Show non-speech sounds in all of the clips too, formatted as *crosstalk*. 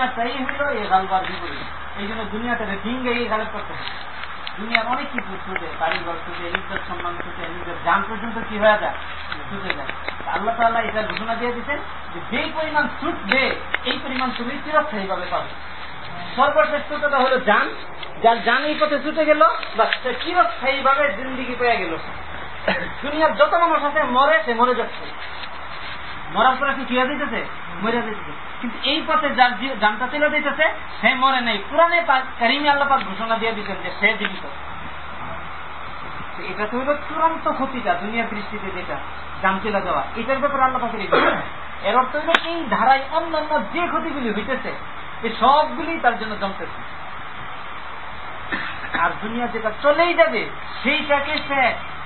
দুনিয়াটাই হলো এই গালবার বিপরীত এই জন্য দুনিয়াটাকে ডিঙ্গে করতে হবে। দুনিয়ার অনেক কিছু ছুটে, কারিগর ছুটে সম্মান ছুটে, নিজের যান পর্যন্ত কি হয়ে যায়? ছুটে যায়। আল্লাহ তাল্লাহ এটা ঘোষণা দিয়ে দিচ্ছেন যে যেই পরিমাণ ছুটবে, এই পরিমাণ তুমি চিরস্থায়ী ভাবে পাবে সর্বশ্রেষ্ঠতা হলো যান যার যান এই পথে ছুটে গেল বা সে চিরস্থায়ী ভাবে জিন্দিগি পেয়ে গেল। দুনিয়ার যত মানুষ আছে, মরে সে মরে যাচ্ছে। মরার পরে কি হয়ে দিতেছে মরে দিতেছে কিন্তু এই পথে যার জানটা চলে দিতেছে, সে মরে নেই। পুরানে কারিমি আল্লাপাক ঘোষণা দিয়ে দিচ্ছেন যে সে জীবিত। এটা তো হলো চূড়ান্ত ক্ষতিটা, দুনিয়ার দৃষ্টিতে যেটা, জান চলে যাওয়া এটার ব্যাপারে আল্লাহ পাকের এর অর্থ হলো এই ধারায় অন্যান্য যে ক্ষতিগুলি হইতেছে এই সবগুলি তার জন্য জমতেছে। আর দুনিয়া যেটা চলেই যাবে, সেইটাকে সে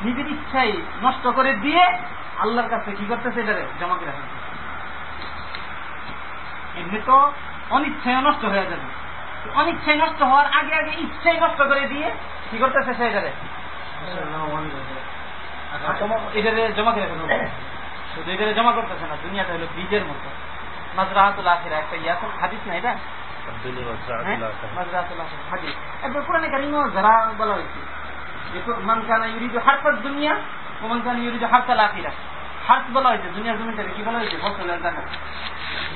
নিজের ইচ্ছাই নষ্ট করে দিয়ে আল্লাহর কাছে কি করতেছে এটারে? জমা করে রাখতেছে এমনি তো অনিচ্ছায় নষ্ট হয়ে যাবে। অনিচ্ছায় নষ্ট হওয়ার আগে আগে ইচ্ছাই নষ্ট করে দিয়ে কি করতেছে সে এটারে? এটারে জমা করে রাখবে শুধু এটারে জমা করতেছে না দুনিয়াটা হলো বীজের মতো। মাজরাহাতুল আখিরা একটা ইয়া হাদিস না এটা? হাদিস। একবার পুরানে কারিমও যারা বলা হয়েছে মান কানা ইউরিদু হারফাত দুনিয়া হার্স বলা হয়েছে দুনিয়ার জমিটাকে কি বলা হয়েছে? ফসলের টাকা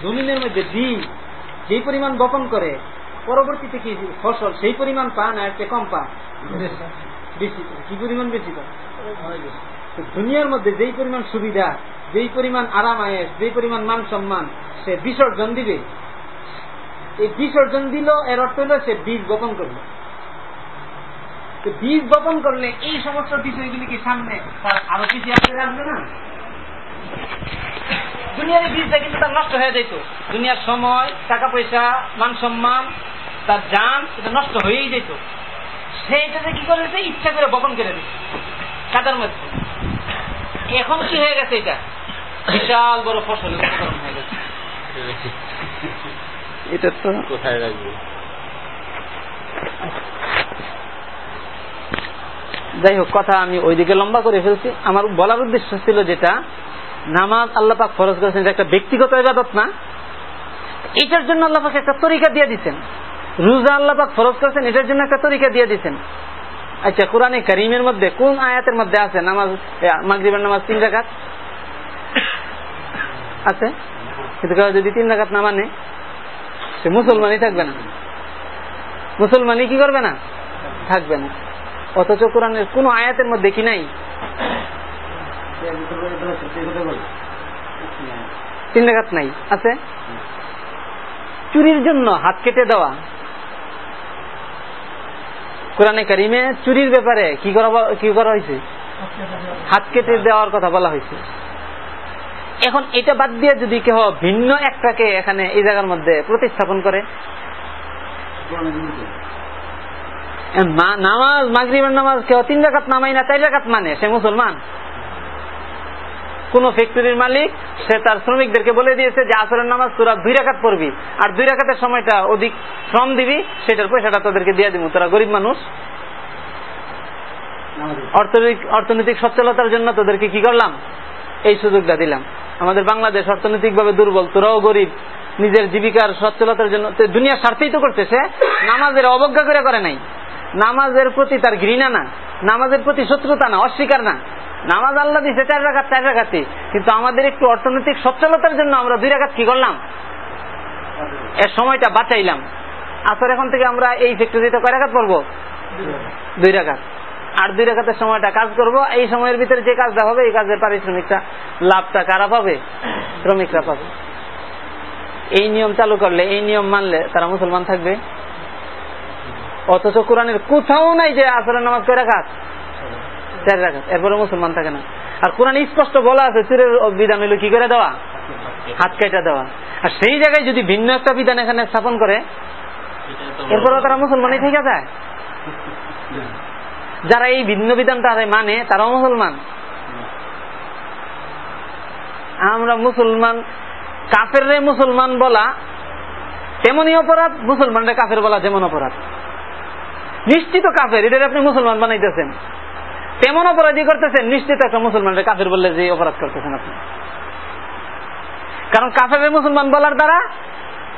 জমিনের মধ্যে বীজ যেই পরিমাণ বপন করে পরবর্তীতে কি ফসল সেই পরিমাণ পান আর একটা কম পান? বেশি। কি পরিমাণ বেশি পান দুনিয়ার মধ্যে যেই পরিমাণ সুবিধা যেই পরিমাণ আরাম আয়েস যেই পরিমাণ মান সম্মান সে বিসর্জন দিবে। এই বিসর্জন দিল এর অর্থ হলো সে বীজ বপন করল। বীজ বপন করলে এই সমস্ত বিষয়গুলি কি সামনে তার আরও কিছু আসতে আসবে না। দুনিয়ার বীজটা কিন্তু তার নষ্ট হয়ে যেত দুনিয়ার সময় টাকা পয়সা মান সম্মান তার যান এটা নষ্ট হয়েই যেত সেইটাতে কি করেছে ইচ্ছা করে বপন করে দিচ্ছে কাদার মধ্যে। এখন কি হয়ে গেছে এটা? বিশাল বড় ফসল হয়ে গেছে। *laughs* এটা তো কোথায় রাখব? যাই হোক কথা আমি ওইদিকে লম্বা করে ফেলছি। আমার বলার উদ্দেশ্য ছিল যেটা, নামাজ আল্লাপাক ফরজ করেছেন যে একটা ব্যক্তিগত ইবাদত না। এটার জন্য আল্লাপাক একটা তরিকা দিয়ে দিচ্ছেন রোজা আল্লাপাক ফরজ করেছেন, এটার জন্য একটা তরিকা দিয়ে দিচ্ছেন আচ্ছা কোরআনে করিমের মধ্যে কোন আয়াতের মধ্যে আছে? নামাজ মাগরিবের নামাজ তিন রাকাত? আছে? কিন্তু যদি তিন রাকাত না মানে সে মুসলমানই থাকবে না। মুসলমানই কি করবে না? থাকবে না। অথচ কোরআনের কোন আয়াতের মধ্যে কি নাই। তিন রেখাত নাই। আছে? চুরির জন্য হাত কেটে দেওয়া। কোরআনে কারিমে চুরির ব্যাপারে কি করা কি করা হয়েছে? হাত কেটে দেওয়ার কথা বলা হয়েছে। এখন এটা বাদ দিয়ে যদি কেহ ভিন্ন একটাকে এখানে এই জায়গার মধ্যে প্রতিস্থাপন করে। নামাজ, মাগরিবের নামাজ কেউ তিন রাকাত নামাই না, চার রাকাত মানে সে মুসলমান। কোন ফ্যাক্টরির মালিক, সে তার শ্রমিকদেরকে বলে দিয়েছে যে আসরের নামাজ তোরা দুই রাকাত পড়বি, আর দুই রাকাতের সময়টা অধিক শ্রম দিবি, সেটার পয়সাটা তোদেরকে দিয়ে দিব তোরা গরিব মানুষ। অর্থনৈতিক অর্থনৈতিক সচ্ছলতার জন্য তোদেরকে কি করলাম? এই সুযোগটা দিলাম। আমাদের বাংলাদেশ অর্থনৈতিক ভাবে দুর্বল, তোরাও গরিব, নিজের জীবিকার সচ্ছলতার জন্য দুনিয়ার স্বার্থেই তো করতেছে, নামাজের অবজ্ঞা করে করে নাই। নামাজের প্রতি তার ঘৃণা না, নামাজের প্রতি শত্রুতা না, অস্বীকার না। নামাজ আল্লাহ দিছে চার রাখাত চার রাখাতে কিন্তু আমাদের একটু অর্থনৈতিক সচ্ছলতার জন্য আমরা দুই রাখাত কি করলাম? এর সময়টা বাঁচাইলাম। আসর এখন থেকে আমরা এই ফ্যাক্টরিতে কয় রাখাত পড়ব? দুই রাখাত আর দুই রাখাতের সময়টা কাজ করব। এই সময়ের ভিতরে যে কাজটা হবে, এই কাজের পারিশ্রমিকটা, লাভটা কারা পাবে? শ্রমিকরা পাবে। এই নিয়ম চালু করলে, এই নিয়ম মানলে তারা মুসলমান থাকবে? অথচ কোরআনের কোথাও নাই যে আসরের নামাজ কয় রাখাত চার রাখাত এরপরে মুসলমান থাকে না। আর কোরআন স্পষ্ট বলা আছে চুরের বিধান হইল কি করে দেওয়া? হাত কেটে দেওয়া। আর সেই জায়গায় যদি ভিন্ন একটা বিধান এখানে স্থাপন করে এরপরে তারা মুসলমানই থেকে যায়। যারা এই ভিন্ন বিধানটা মানে তারাও মুসলমান। আমরা মুসলমান কাফের মুসলমান বলা তেমনই অপরাধ, মুসলমানরা কাফের বলা যেমন অপরাধ। নিশ্চিত কাফের এটা আপনি মুসলমান বানাইতেছেন। তেমন অপরাধী করতেছেন? নিশ্চিত একটা মুসলমানরা কাফের বললে যে অপরাধ করতেছেন আপনি। কারণ কাফের মুসলমান বলার দ্বারা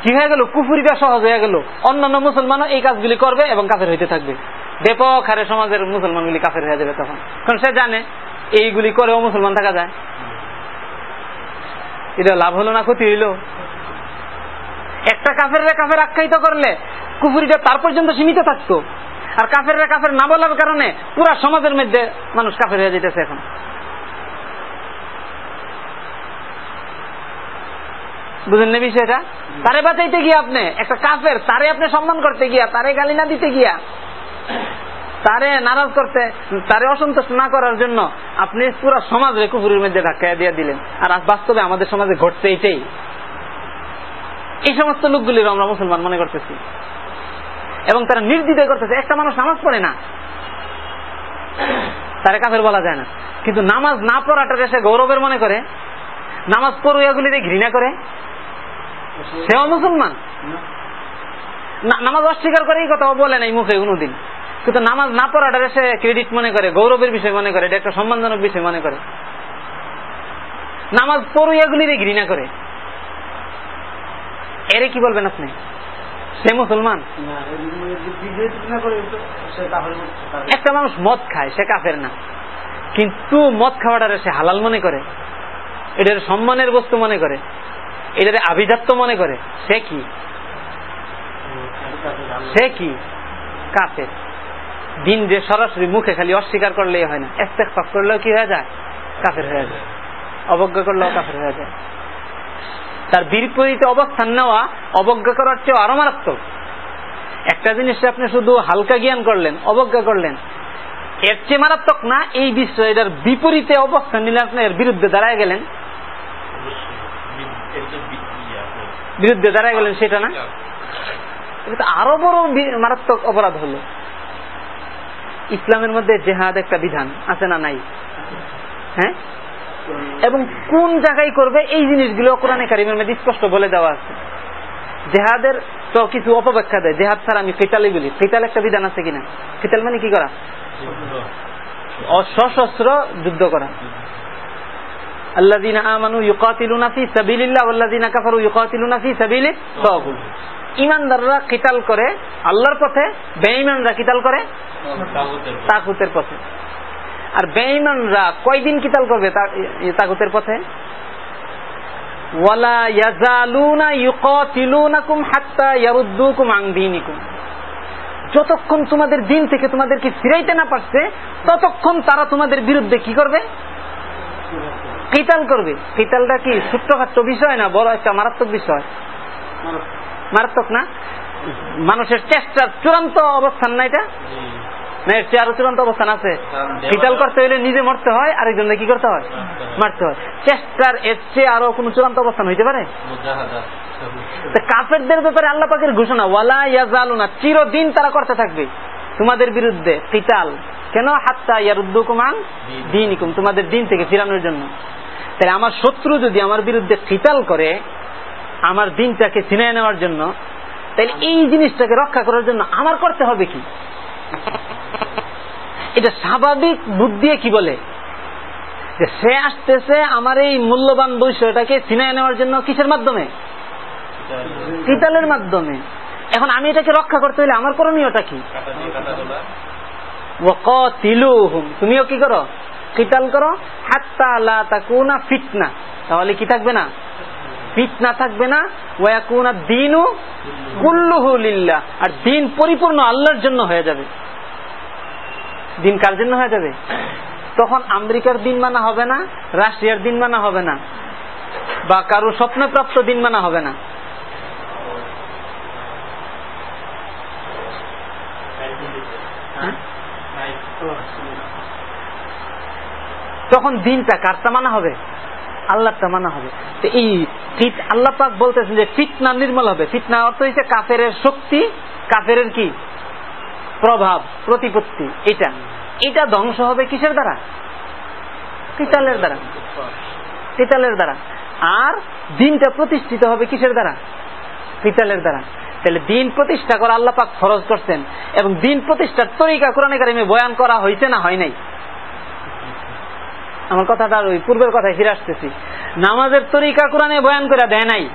কি হয়ে গেল? কুফুরিটা সহজ হয়ে গেল। অন্যান্য মুসলমানও এই কাজগুলি করবে এবং কাফের হইতে থাকবে। ব্যাপক হারে সমাজের মুসলমানগুলি কাফের হয়ে যাবে তখন। কারণ সে জানে, এইগুলি করেও মুসলমান থাকা যায়। এটা লাভ হলো না ক্ষতি হইল? একটা কাফের কাফের আখ্যায়িত করলে কুফুরিটা তার পর্যন্ত সীমিত থাকতো। আর কাফের কাফের না বলার কারণে পুরা সমাজের মধ্যে মানুষ কাফের হয়ে যেতেছে এখন। বুঝলেন না বিষয়টা? তারে বাঁচাইতে গিয়ে আপনি, একটা কাফের, তারে আপনি সম্মান করতে গিয়া, তারে গালি না দিতে গিয়া, তারে নারাজ করতে, তারে অসন্তুষ্ট না করার জন্য আপনি পুরো সমাজে কুকুরের মধ্যে ধাক্কা দিয়ে দিলেন। আর বাস্তবে আমাদের সমাজে ঘটছে এটাই। এই সমস্ত লোকগুলির আমরা মুসলমান মনে করতেছি। এবং তারা নির্দিদয় করতেছে, একটা মানুষ নামাজ পড়ে না। তারে কাফের বলা যায় না। কিন্তু নামাজ না পড়াটা সে গৌরবের মনে করে, নামাজ পড়ুয়াগুলিতে ঘৃণা করে। সেও মুসলমান। নামাজ অস্বীকার করে এই কথা বলে নাই মুখে কোনোদিন। কিন্তু নামাজ না পড়াটা সে ক্রেডিট মনে করে, গৌরবের বিষয় মনে করে, এটা একটা সম্মানজনক বিষয় মনে করে। নামাজ পড়ুয়াগুলিরে ঘৃণা করে। এরে কি বলবেন আপনি? সে মুসলমান। একটা মানুষ মদ খায় সে কাফের না। কিন্তু মদ খাওয়াটারে সে হালাল মনে করে। এটার সম্মানের বস্তু মনে করে। এটার আভিজাত্য মনে করে। সে কি? সে কি? কাফের। দিন যে সরাসরি মুখে খালি অস্বীকার করলেই হয় না। এস্তেক করলেও কি হয়ে যায়? কাফের হয়ে যায়। অবজ্ঞা করলেও কাফের হয়ে যায়। তার বিপরীতে অবস্থান নেওয়া, অবজ্ঞা করার চেয়ে আরও মারাত্মক। একটা জিনিস আপনি শুধু হালকা জ্ঞান করলেন, অবজ্ঞা করলেন, এর চেয়ে মারাত্মক না, এই বিষয় এটার বিপরীতে অবস্থান নিলে আপনি এর বিরুদ্ধে দাঁড়ায় গেলেন। বিরুদ্ধে দাঁড়ায় গেলেন সেটা না? এটা আরও বড় মারাত্মক অপরাধ হলো। ইসলামের মধ্যে জেহাদ একটা বিধান আছে না নাই? হ্যাঁ? এবং কোন জায়গায় করবে এই জিনিসগুলো কোরআনে কারিমের মধ্যে স্পষ্ট বলে দেওয়া আছে। জেহাদের তো কিছু অপব্যাখ্যা দেয় জেহাদ ছাড়া আমি কেতালি বলি। কেতাল একটা বিধান আছে কিনা? কেতাল মানে কি করা? সশস্ত্র যুদ্ধ করা। আল্লাদিনা আমানু ইউকাতিলুনা ফি সাবিলিল্লাহ ওয়াল্লাযিনা কাফারু ইউকাতিলুনা ফি সাবিলি তাগুত। ইমানদাররা কিতাল করে আল্লাহর পথে বেঈমানরা কিতাল করে তাগুতের পথে। আর বেঈমানরা কয়দিন কিতাল করবে তাগুতের পথে? যতক্ষণ তোমাদের দিন থেকে তোমাদেরকে ফিরাইতে না পারছে, ততক্ষণ তারা তোমাদের বিরুদ্ধে কি করবে? কিতাল করবে। কিতালটা কি ছোট্টখাট্ট বিষয় না, বড় একটা মারাত্মক বিষয়? মারাত্মক না? মানুষের চেষ্টার চূড়ান্ত অবস্থান না এটা? না এর চেয়ে আরও চূড়ান্ত অবস্থান আছে। কিতাল করতে হলে নিজে মরতে হয় আরেকজনকে কি করতে হয়? মারতে হয়। চেষ্টার এর চেয়ে আরও কোন চূড়ান্ত অবস্থান হইতে পারে? কাফেরদের ব্যাপারে আল্লাহ পাকের ঘোষণা ওয়ালা ইয়াজালুনা চিরদিন তারা করতে থাকবে। তোমাদের বিরুদ্ধে কিতাল কেন? হাত্তা ইয়ারুদ্দুকুমান দিনিকুম তোমাদের দিন থেকে ফিরানোর জন্য। তাহলে আমার শত্রু যদি আমার বিরুদ্ধে কিতাল করে আমার দিনটাকে ছিনিয়ে নেওয়ার জন্য তাহলে এই জিনিসটাকে রক্ষা করার জন্য আমার করতে হবে কি? এটা স্বাভাবিক বুদ্ধি কি বলে? যে সে আসতেছে আমার এই মূল্যবান বিষয়টাকে ছিনিয়ে নেওয়ার জন্য কিসের মাধ্যমে? কিতালের মাধ্যমে। এখন আমি এটাকে রক্ষা করতে হলে আমার করণীয়টা কি? তুমিও কি করো? কিতাল করো। হাত্তা তাকুনা ফিতনা। তাহলে কি থাকবে না? ফিতনা থাকবে না। ওয়াকুনা দিনও কুল্লুহু লিল্লাহ। আর দিন পরিপূর্ণ আল্লাহর জন্য হয়ে যাবে। দিন কার জন্য হয়ে যাবে? তখন আমেরিকার দিন মানা হবে না, রাশিয়ার দিন মানা হবে না, বা কারও স্বপ্নপ্রাপ্ত দিন মানা হবে না। তখন দিনটা কারটা মানা হবে? আল্লাহটা মানা হবে। তো এই আল্লাহ পাক বলতেছেন যে ফিতনা নির্মল হবে। ফিতনা অর্থ হচ্ছে কাফের শক্তি কাফের কি? প্রভাব, প্রতিপত্তি, এটা। এটা ধ্বংস হবে কিসের দ্বারা? কিতালের দ্বারা। কিতালের দ্বারা। আর দিনটা প্রতিষ্ঠিত হবে কিসের দ্বারা? কিতালের দ্বারা। তাহলে দিন প্রতিষ্ঠা করা আল্লাহ পাক ফরজ করছেন। এবং দিন প্রতিষ্ঠার তরিকা কোরআনে কারিমে বয়ান করা হয়েছে না হয় নাই? আমার কথাটা ওই পূর্বের কথায় ফিরে আসতেছি। নামাজের তরিকা কোরআনে বয়ান করে দেয় নাই।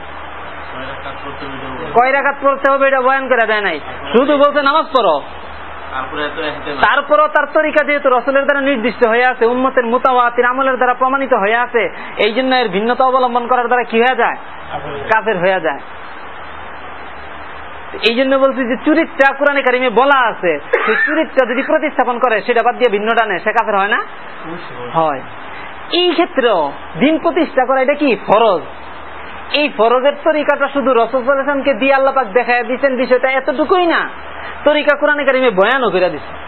কয় রাখাত পড়তে হবে এটা বয়ান করে দেয় নাই। শুধু বলছে নামাজ পড়ো। তারপরও তার তরিকা যেহেতু রসুলের দ্বারা নির্দিষ্ট হয়ে আছে উম্মতের মোতাবাতির আমলের দ্বারা প্রমাণিত হয়ে আছে এই জন্য এর ভিন্নতা অবলম্বন করার দ্বারা কি হয়ে যায়? কাফের হয়ে যায়। এই জন্য বলছি যে চুরিটা কোরআনে কারিমে বলা আছে। সেই চুরিটা যদি প্রতিস্থাপন করে সেটা বাদ দিয়ে ভিন্ন ডানে সে কাফের হয় না? হয়। এই ক্ষেত্রেও দিন প্রতিষ্ঠা করা এটা কি? ফরজ। এই ফরজের তরিকাটা শুধু রসুলকে দিয়ে আল্লাপাক দেখা দিচ্ছেন বিষয়টা এতটুকুই না। তরিকা কোরআনে কারিমে বয়ানও করে দিচ্ছে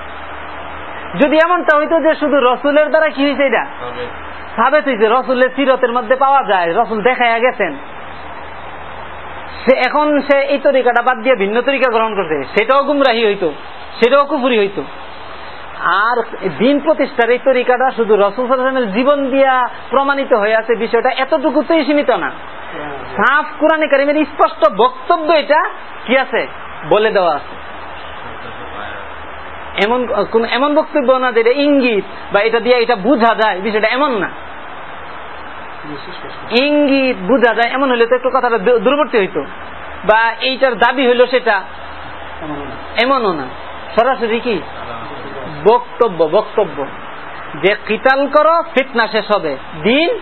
যদি এমনটা হইতো যে শুধু রসুলের দ্বারা কি হয়েছে এটা? সাবেত। হয়েছে রসুলের সিরতের মধ্যে পাওয়া যায় রসুল দেখাইয়া গেছেন। সে এখন সে এই তরিকাটা বাদ দিয়ে ভিন্ন তরিকা গ্রহণ করছে। সেটাও গুমরাহি হইতো সেটাও কুফুরি হইতো। আর দিন প্রতিষ্ঠার এই তরিকাটা শুধু রসুল সাল্লামের জীবন দিয়া প্রমাণিত হয়ে আছে বিষয়টা এতটুকুতেই সীমিত না। সাফ কোরআনে কারিমের স্পষ্ট বক্তব্য এটা কি আছে? বলে দেওয়া আছে। এমন, কোন এমন বক্তব্য না যে এটা ইঙ্গিত বা এটা দিয়ে এটা বোঝা যায়, বিষয়টা এমন না। ইঙ্গিত বোঝা যায়, এমন হলে তো একটু কথাটা দূরবর্তী হইতো। বা এইটার দাবি হইল সেটা। এমনও না। সরাসরি কি? বক্তব্য বক্তব্য। যে কিতাল করো, ফিতনা শেষ হবে। দিন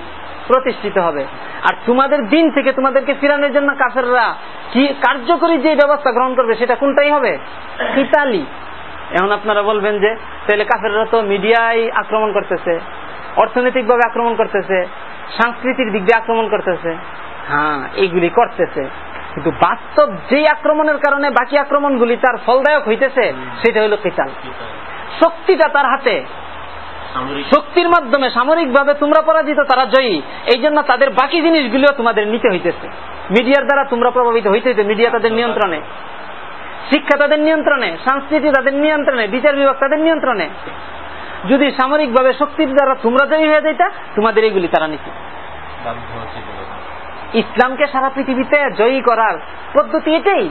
প্রতিষ্ঠিত হবে। আর তোমাদের দিন থেকে তোমাদেরকে ফিরানোর জন্য কাফেররা কি কার্যকরী যে ব্যবস্থা গ্রহণ করবে, সেটা কোনটাই হবে? কিতালি। এখন আপনারা বলবেন যে তাহলে কাফেররা তো মিডিয়ায় আক্রমণ করতেছে, অর্থনৈতিকভাবে আক্রমণ করতেছে, সাংস্কৃতিক দিক দিয়ে আক্রমণ করতেছে। হ্যাঁ এইগুলি করতেছে। কিন্তু বাস্তব যে আক্রমণের কারণে বাকি আক্রমণগুলি তার ফলদায়ক হইতেছে, সেটা হলো কিতাল। শক্তিটা তার হাতে। শক্তির মাধ্যমে সামরিক ভাবে তোমরা পরাজিত তারা জয়ী। এই জন্য তাদের বাকি জিনিসগুলিও তোমাদের নিতে হইতেছে। মিডিয়ার দ্বারা তোমরা প্রভাবিত হইতেছে মিডিয়া তাদের নিয়ন্ত্রণে। শিক্ষা তাদের নিয়ন্ত্রণে সংস্কৃতি তাদের নিয়ন্ত্রণে বিচার বিভাগ তাদের নিয়ন্ত্রণে। যদি সামরিক ভাবে শক্তির দ্বারা তোমরা জয়ী হয়ে যেতা তোমাদের এগুলি তারা নিত। ইসলামকে সারা পৃথিবীতে জয়ী করার পদ্ধতি এটাই।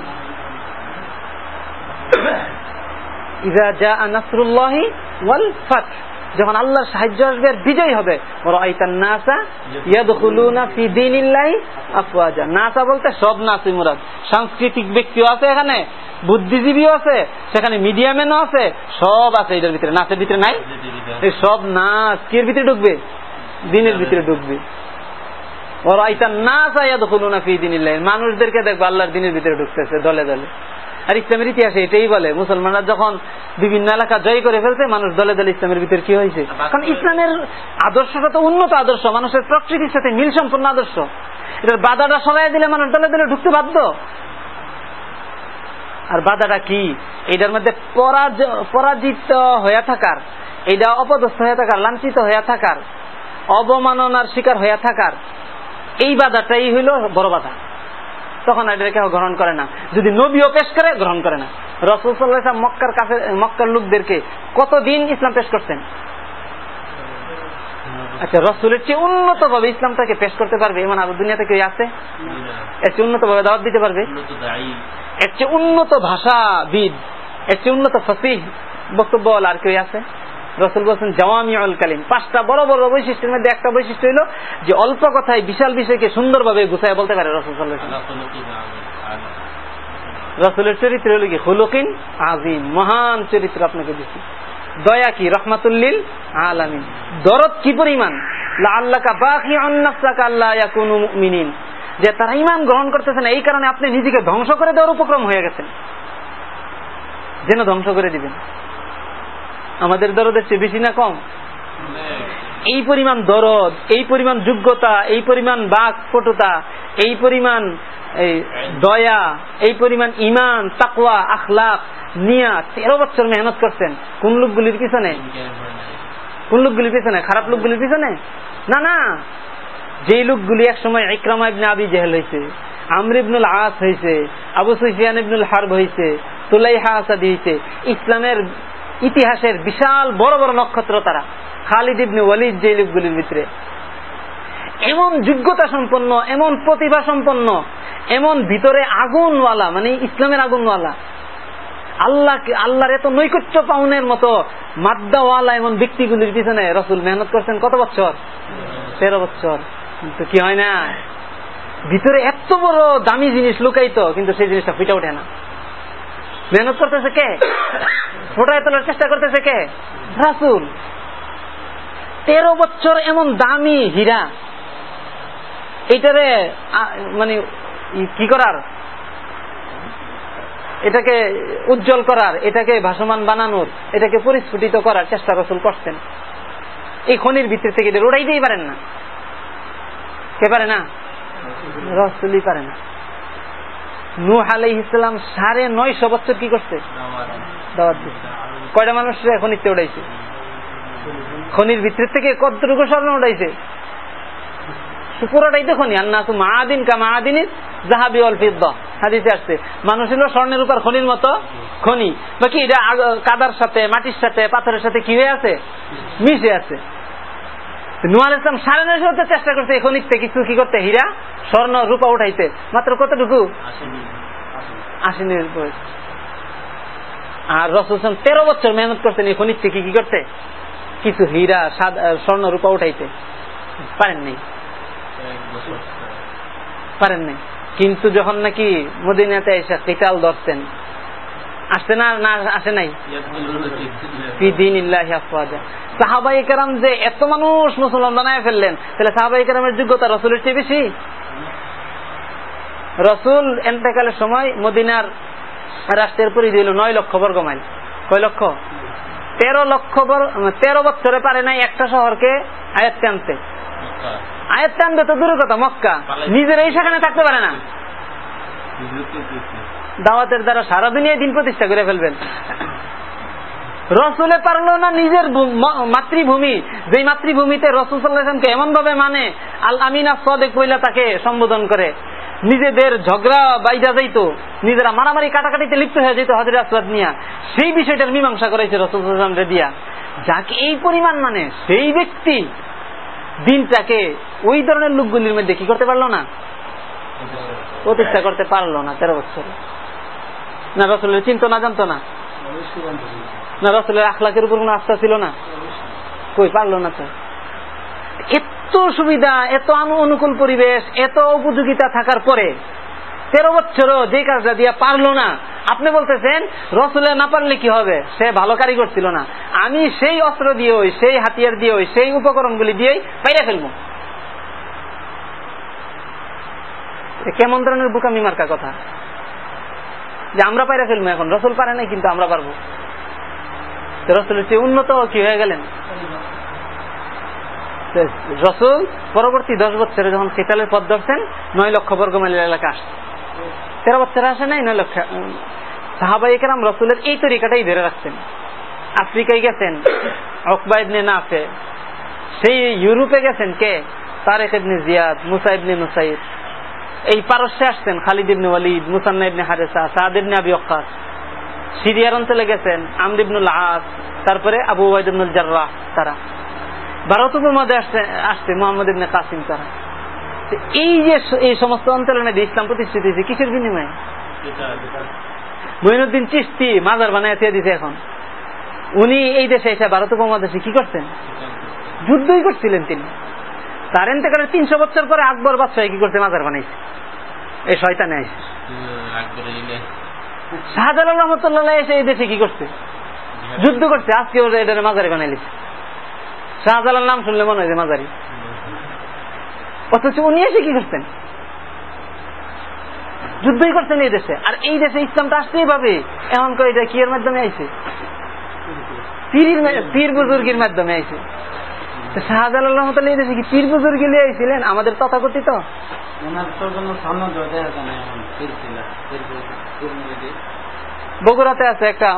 ইজা জা নাসরুল্লাহি ওয়াল ফাত যখন আল্লাহর সাহায্য আসবে আর বিজয় হবে। নাসা নাসা বলতে সব নাসই মুরাদ। সাংস্কৃতিক ব্যক্তিও আছে এখানে বুদ্ধিজীবীও আছে সেখানে মিডিয়াম্যানও আছে সব আছে এটার ভিতরে। নাচের ভিতরে নাই? এই সব নাচ কির ভিতরে ঢুকবে? দিনের ভিতরে ঢুকবে। মানুষদেরকে দেখব আল্লাহর দিনের ভিতরে ঢুকতেছে দলে দলে। আর ইসলামের ইতিহাসে এটাই বলে, মুসলমানরা যখন বিভিন্ন এলাকা জয় করে ফেলছে, মানুষ দলে দলে ইসলামের ভিতরে কি হয়েছে? কারণ ইসলামের আদর্শটা তো উন্নত আদর্শ, মানুষের প্রকৃতির সাথে মিল সম্পন্ন আদর্শ। এটার বাধাটা সরাই দিলে মানুষ দলে দলে ঢুকতে বাধ্য। আর বাধাটা কি? এটার মধ্যে পরাজিত হয়ে থাকার, এটা অপদস্থ হয়ে থাকার, লাঞ্ছিত হয়ে থাকার, অবমাননার শিকার হয়ে থাকার এই বাধাটাই হইল বড় বাধা। তখন এটা কেউ গ্রহণ করে না। যদি নবীও পেশ করে, গ্রহণ করে না। রসুল সাল্লাহ মক্কার কাছে মক্কার লোকদেরকে কতদিন ইসলাম পেশ করছেন? আচ্ছা রসুলের চেয়ে উন্নত ভাবে ইসলামটাকে পেশ করতে পারবে এমন আরও দুনিয়াতে কেউ আছে? এর চেয়ে উন্নত ভাবে দাওয়াত দিতে পারবে? এর চেয়ে উন্নত ভাষাবিদ, এর চেয়ে উন্নত ফসিহ বক্তব্য আর কেউ আছে? রসুল বলছেন জাওয়ামি আল কালিম। পাঁচটা বড় বড় বৈশিষ্ট্যের মধ্যে একটা বৈশিষ্ট্য হলো যে অল্প কথায় বিশাল বিষয়কে সুন্দরভাবে গুছায় বলতে পারে রসুল। আল্লাহ। রসুলের চরিত্র হলো কি? হুলুকিন আজিম মহান চরিত্র আপনাকে দিচ্ছি। দয়া কি? রহমাতুল্লিল আলামিন। দরদ কি পরিমাণ? আল্লাহকা বাকি অন্নাফসাকা আল্লাহ ইয়াকুনু যে তারা ইমান গ্রহণ করতেছে না এই কারণে আপনি নিজেকে ধ্বংস করে দেওয়ার উপক্রম হয়ে গেছেন। যেন ধ্বংস করে দিবেন। আমাদের দরদের চেয়ে বেশি না কম? এই পরিমাণ দরদ, এই পরিমাণ যোগ্যতা, এই পরিমাণ বাক পটুতা এই পরিমাণ দয়া, এই পরিমাণ ইমান, তাকওয়া, আখলাক নিয়া তেরো বছর মেহনত করছেন। কোন লোকগুলির পিছনে? কোন লোকগুলির পিছনে? খারাপ লোকগুলির পিছনে? না না। যে লোকগুলি এক সময় ইকরামা ইবনে আবি জেহেল হয়েছে আমর ইবনুল আস হয়েছে আবু সুফিয়ান ইবনুল হারব হয়েছে তুলাইহা আসাদি হয়েছে ইসলামের ইতিহাসের বিশাল বড় বড় নক্ষত্র তারা। খালিদ ইবনে ওয়ালিদ যে লোকগুলির ভিতরে। এমন যোগ্যতা সম্পন্ন, এমন প্রতিভা সম্পন্ন, এমন ভিতরে আগুনওয়ালা মানে ইসলামের আগুনওয়ালা। আল্লাহ আল্লাহর এত নৈকট্য পাউনের মতো মাদ্দাওয়ালা এমন ব্যক্তিগুলির পিছনে রসুল মেহনত করছেন কত বছর? তেরো বছর। কিন্তু কি হয় না? ভিতরে এত বড় দামি জিনিস লুকাইতো কিন্তু সেই জিনিসটা ফুটে ওঠে না। মেহনত করতেছে কে? ফোটায় তোলার চেষ্টা করতেছে কে? রাসুল। তেরো বছর এমন দামি হীরা। এইটারে আ, মানে কি করার? এটাকে উজ্জ্বল করার এটাকে ভাসমান বানানোর এটাকে পরিস্ফুটিত করার চেষ্টা রসুল করছেন এই খনির ভিতর থেকে এটা উড়াইতেই পারেন না। কে পারে না? রসুলই পারে না। নূহ আলাই ইসলাম সাড়ে নয়শো বছর কি করছে? দাওয়াত দিচ্ছে কয়টা মানুষ খনিতে উড়াইছে? খনির ভিতর থেকে কতটুকু স্বর্ণ উঠাইছে পুরোটাই তো খনি। আর না তো মাহাদিন কা মাহাদিন জাহাবি অল ফিদ্দা। হাদিসে আসছে, মানুষ হলো স্বর্ণের উপর খনির মতো খনি। বাকি এটা কাদার সাথে, মাটির সাথে, পাথরের সাথে কি হয়ে আছে? মিশে আছে। নুয়াল ইসলাম সাড়ে নয়শো বছর চেষ্টা করছে থেকে কিছু কি করতে? হীরা স্বর্ণ রূপা উঠাইতে। মাত্র কতটুকু। আর রসুল তেরো বছর মেহনত করছেন এই খনির থেকে কি করতে? কিছু হীরা স্বর্ণ রূপা উঠাইতে। পারেন নাই? পারেন নাই? কিন্তু যখন নাকি মদিনাতে এসে কিতাল ধরছেন আসছে না না আসে নাই। সাহাবাই কেরাম যে এত মানুষ মুসলমান বানায় ফেললেন, তাহলে সাহাবাই কেরামের যোগ্যতা রসুলের চেয়ে বেশি? রসুল এন্তেকালের সময় মদিনার রাষ্ট্রের পরিধি হল নয় লক্ষ বর্গ মাইল। কয় লক্ষ? তেরো লক্ষ বর- তেরো বছরে পারে নাই একটা শহরকে আয়ত্তে আনতে আয়ত্তে আনবে তো দূরের কথা, মক্কা। নিজেরাই সেখানে থাকতে পারে না। দাওয়াতের দ্বারা সারা দুনিয়ায় দিন প্রতিষ্ঠা করে ফেলবেন। রসুলে পারল না নিজের মাতৃভূমি। যেই মাতৃভূমিতে রসুল সাল্লাহামকে এমন ভাবে মানে আল আমিনা সদেক কইলা তাকে সম্বোধন করে। নিজেদের ঝগড়া বাইজা যাইতো, নিজেরা মারামারি কাটাকাটিতে লিপ্ত হয়ে যেত হজরে আসবাদ নিয়া সেই বিষয়টার মীমাংসা করেছে রসুল সাল্লাম রেদিয়া যাকে, এই পরিমাণ মানে সেই ব্যক্তি দিনটাকে ওই ধরনের লোকগুলির মধ্যে কি করতে পারল না? প্রতিষ্ঠা করতে পারল না তেরো বছর। না, রসুলের চিন্তা না, জানতো না? না আখলাকের উপর আস্থা ছিল না? কই, পারল না তো। এত সুবিধা, এত অনুকূল পরিবেশ, এত উপযোগিতা থাকার পরে তেরো বছরও যে কাজটা দিয়া পারল না, আপনি বলতেছেন রসুলে না পারলে কি হবে? সে ভালো কারিগর ছিল না। আমি সেই অস্ত্র দিয়ে ওই সেই হাতিয়ার দিয়ে ওই সেই উপকরণগুলি দিয়েই পাইরে ফেলব এ কেমন ধরনের বুকামি মার্কা কথা? যে আমরা পাইরা ফেলব এখন, রসুল পারে নাই কিন্তু আমরা পারব। রসুলের চেয়ে উন্নত কি হয়ে গেলেন? রসুল পরবর্তী দশ বছরে যখন কেতালের পথ ধরছেন, নয় লক্ষ বর্গ মাইলের এলাকা আসছে। তেরো বছরে আসে নাই, নয় লক্ষ। সাহাবাই কেরাম রসুলের এই তরিকাটাই ধরে রাখছেন। আফ্রিকায় গেছেন অকবা ইবনে নাফে। সেই ইউরোপে গেছেন কে? তারেক জিয়াদ, মুসা ইবনে মুসাইদ এই পারস্যে আসছেন খালিদ ইবনে ওয়ালিদ মুসান্না ইবনে হারেসা সাদ ইবনে আবি ওয়াক্কাস। সিরিয়ার অঞ্চলে গেছেন আমর ইবনুল আস তারপরে আবু ওয়াইদ ইবনুল জাররাহ তারা। ভারত উপমহাদেশে আসছে আসছে মোহাম্মদ ইবনে কাসিম তারা। এই যে এই সমস্ত অঞ্চলে মধ্যে ইসলাম প্রতিষ্ঠিত হয়েছে কিসের বিনিময়ে? মহিনুদ্দিন চিস্তি মাজার বানায় দিছে এখন। উনি এই দেশে এসে ভারত উপমহাদেশে কি করছেন যুদ্ধই করছিলেন তিনি। তার এতেকালের তিনশো বছর পরে আকবর বাদশাহ কি করছে? মাজার বানাইছে। এই শয়তানে এসে শাহজালাল রহমতুল্লাহ এসে এই দেশে কি করছে? যুদ্ধ করছে। আজকে ওরা এটার মাজারি বানাই লিছে শাহজালাল নাম শুনলে মনে হয় যে মাজারি। অথচ উনি এসে কি করছেন? যুদ্ধই করছেন এই দেশে। আর এই দেশে ইসলামটা আসতেই পাবে। এমন করে এটা কি এর মাধ্যমে আইছে? পীর বুজুর্গের মাধ্যমে আইছে। তো শাহজালাল রহমতুল্লাহ এই কি পীর বুজুর্গ লিয়ে আইছিলেন? আমাদের তথাকথিত। বগুড়াতে আছে একটা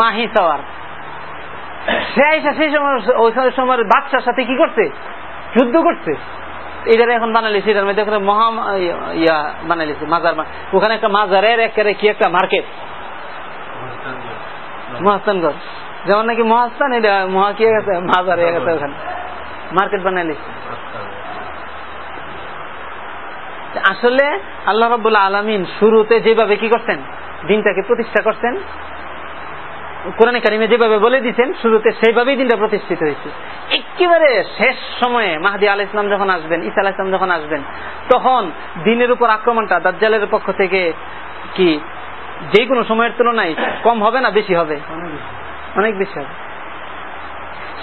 মাহি সাওয়ার। সে আইসা সেই সময় ওই সময়ের বাদশার সাথে কি করছে? যুদ্ধ করছে। এটারে এখন বানালিছে এটার মধ্যে ওখানে মহা ইয়া বানালিছে মাজার ওখানে একটা মাজারের একেবারে কি একটা মার্কেট। মহাস্তানগর যেমন নাকি মহাস্তান এটা মহা কি গেছে, মাজার ওখানে। মার্কেট বানালিছে আসলে আল্লাহ রবুল্লা আলমিন শুরুতে যেভাবে কি করছেন? দিনটাকে প্রতিষ্ঠা করছেন। কোরআনে কারিমে যেভাবে বলে দিচ্ছেন শুরুতে সেইভাবেই দিনটা প্রতিষ্ঠিত হয়েছে। একেবারে শেষ সময়ে মাহাদি আল ইসলাম যখন আসবেন ইসা আল ইসলাম যখন আসবেন, তখন দিনের উপর আক্রমণটা দাজ্জালের পক্ষ থেকে কি যে কোনো সময়ের তুলনায় কম হবে না বেশি হবে? অনেক বেশি হবে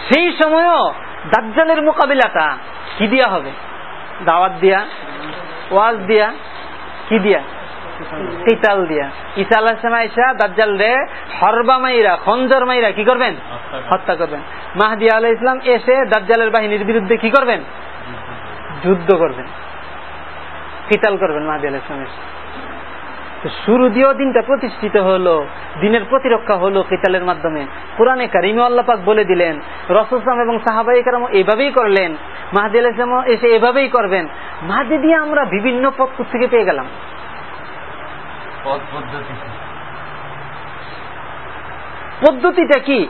সেই সময়ও দাজ্জালের মোকাবিলাটা কি দিয়া হবে? দাওয়াত দিয়া, ওয়াজ দিয়া, কি দিয়া? কিতাল দিয়া। ঈসা আল্লাহ ইসা দাজ্জাল রে হরবা মাইরা, খঞ্জর মাইরা কি করবেন? হত্যা করবেন। মাহদি আলাহ ইসলাম এসে দাজ্জালের বাহিনীর বিরুদ্ধে কি করবেন? যুদ্ধ করবেন। কিতাল করবেন মাহদি আলাহ ইসলাম এসে। শুরু দিয়েও দিনটা প্রতিষ্ঠিত হলো, দিনের প্রতিরক্ষা হলো কিতালের মাধ্যমে। কোরআনে কারিমে আল্লাপাক বলে দিলেন রসুলাম এবং সাহাবাই কারাম এভাবেই করলেন, মাহাদি আলাহ ইসলাম এসে এভাবেই করবেন। মাহাদি দিয়ে আমরা বিভিন্ন পথ থেকে পেয়ে গেলাম। পদ্ধতিটা কি?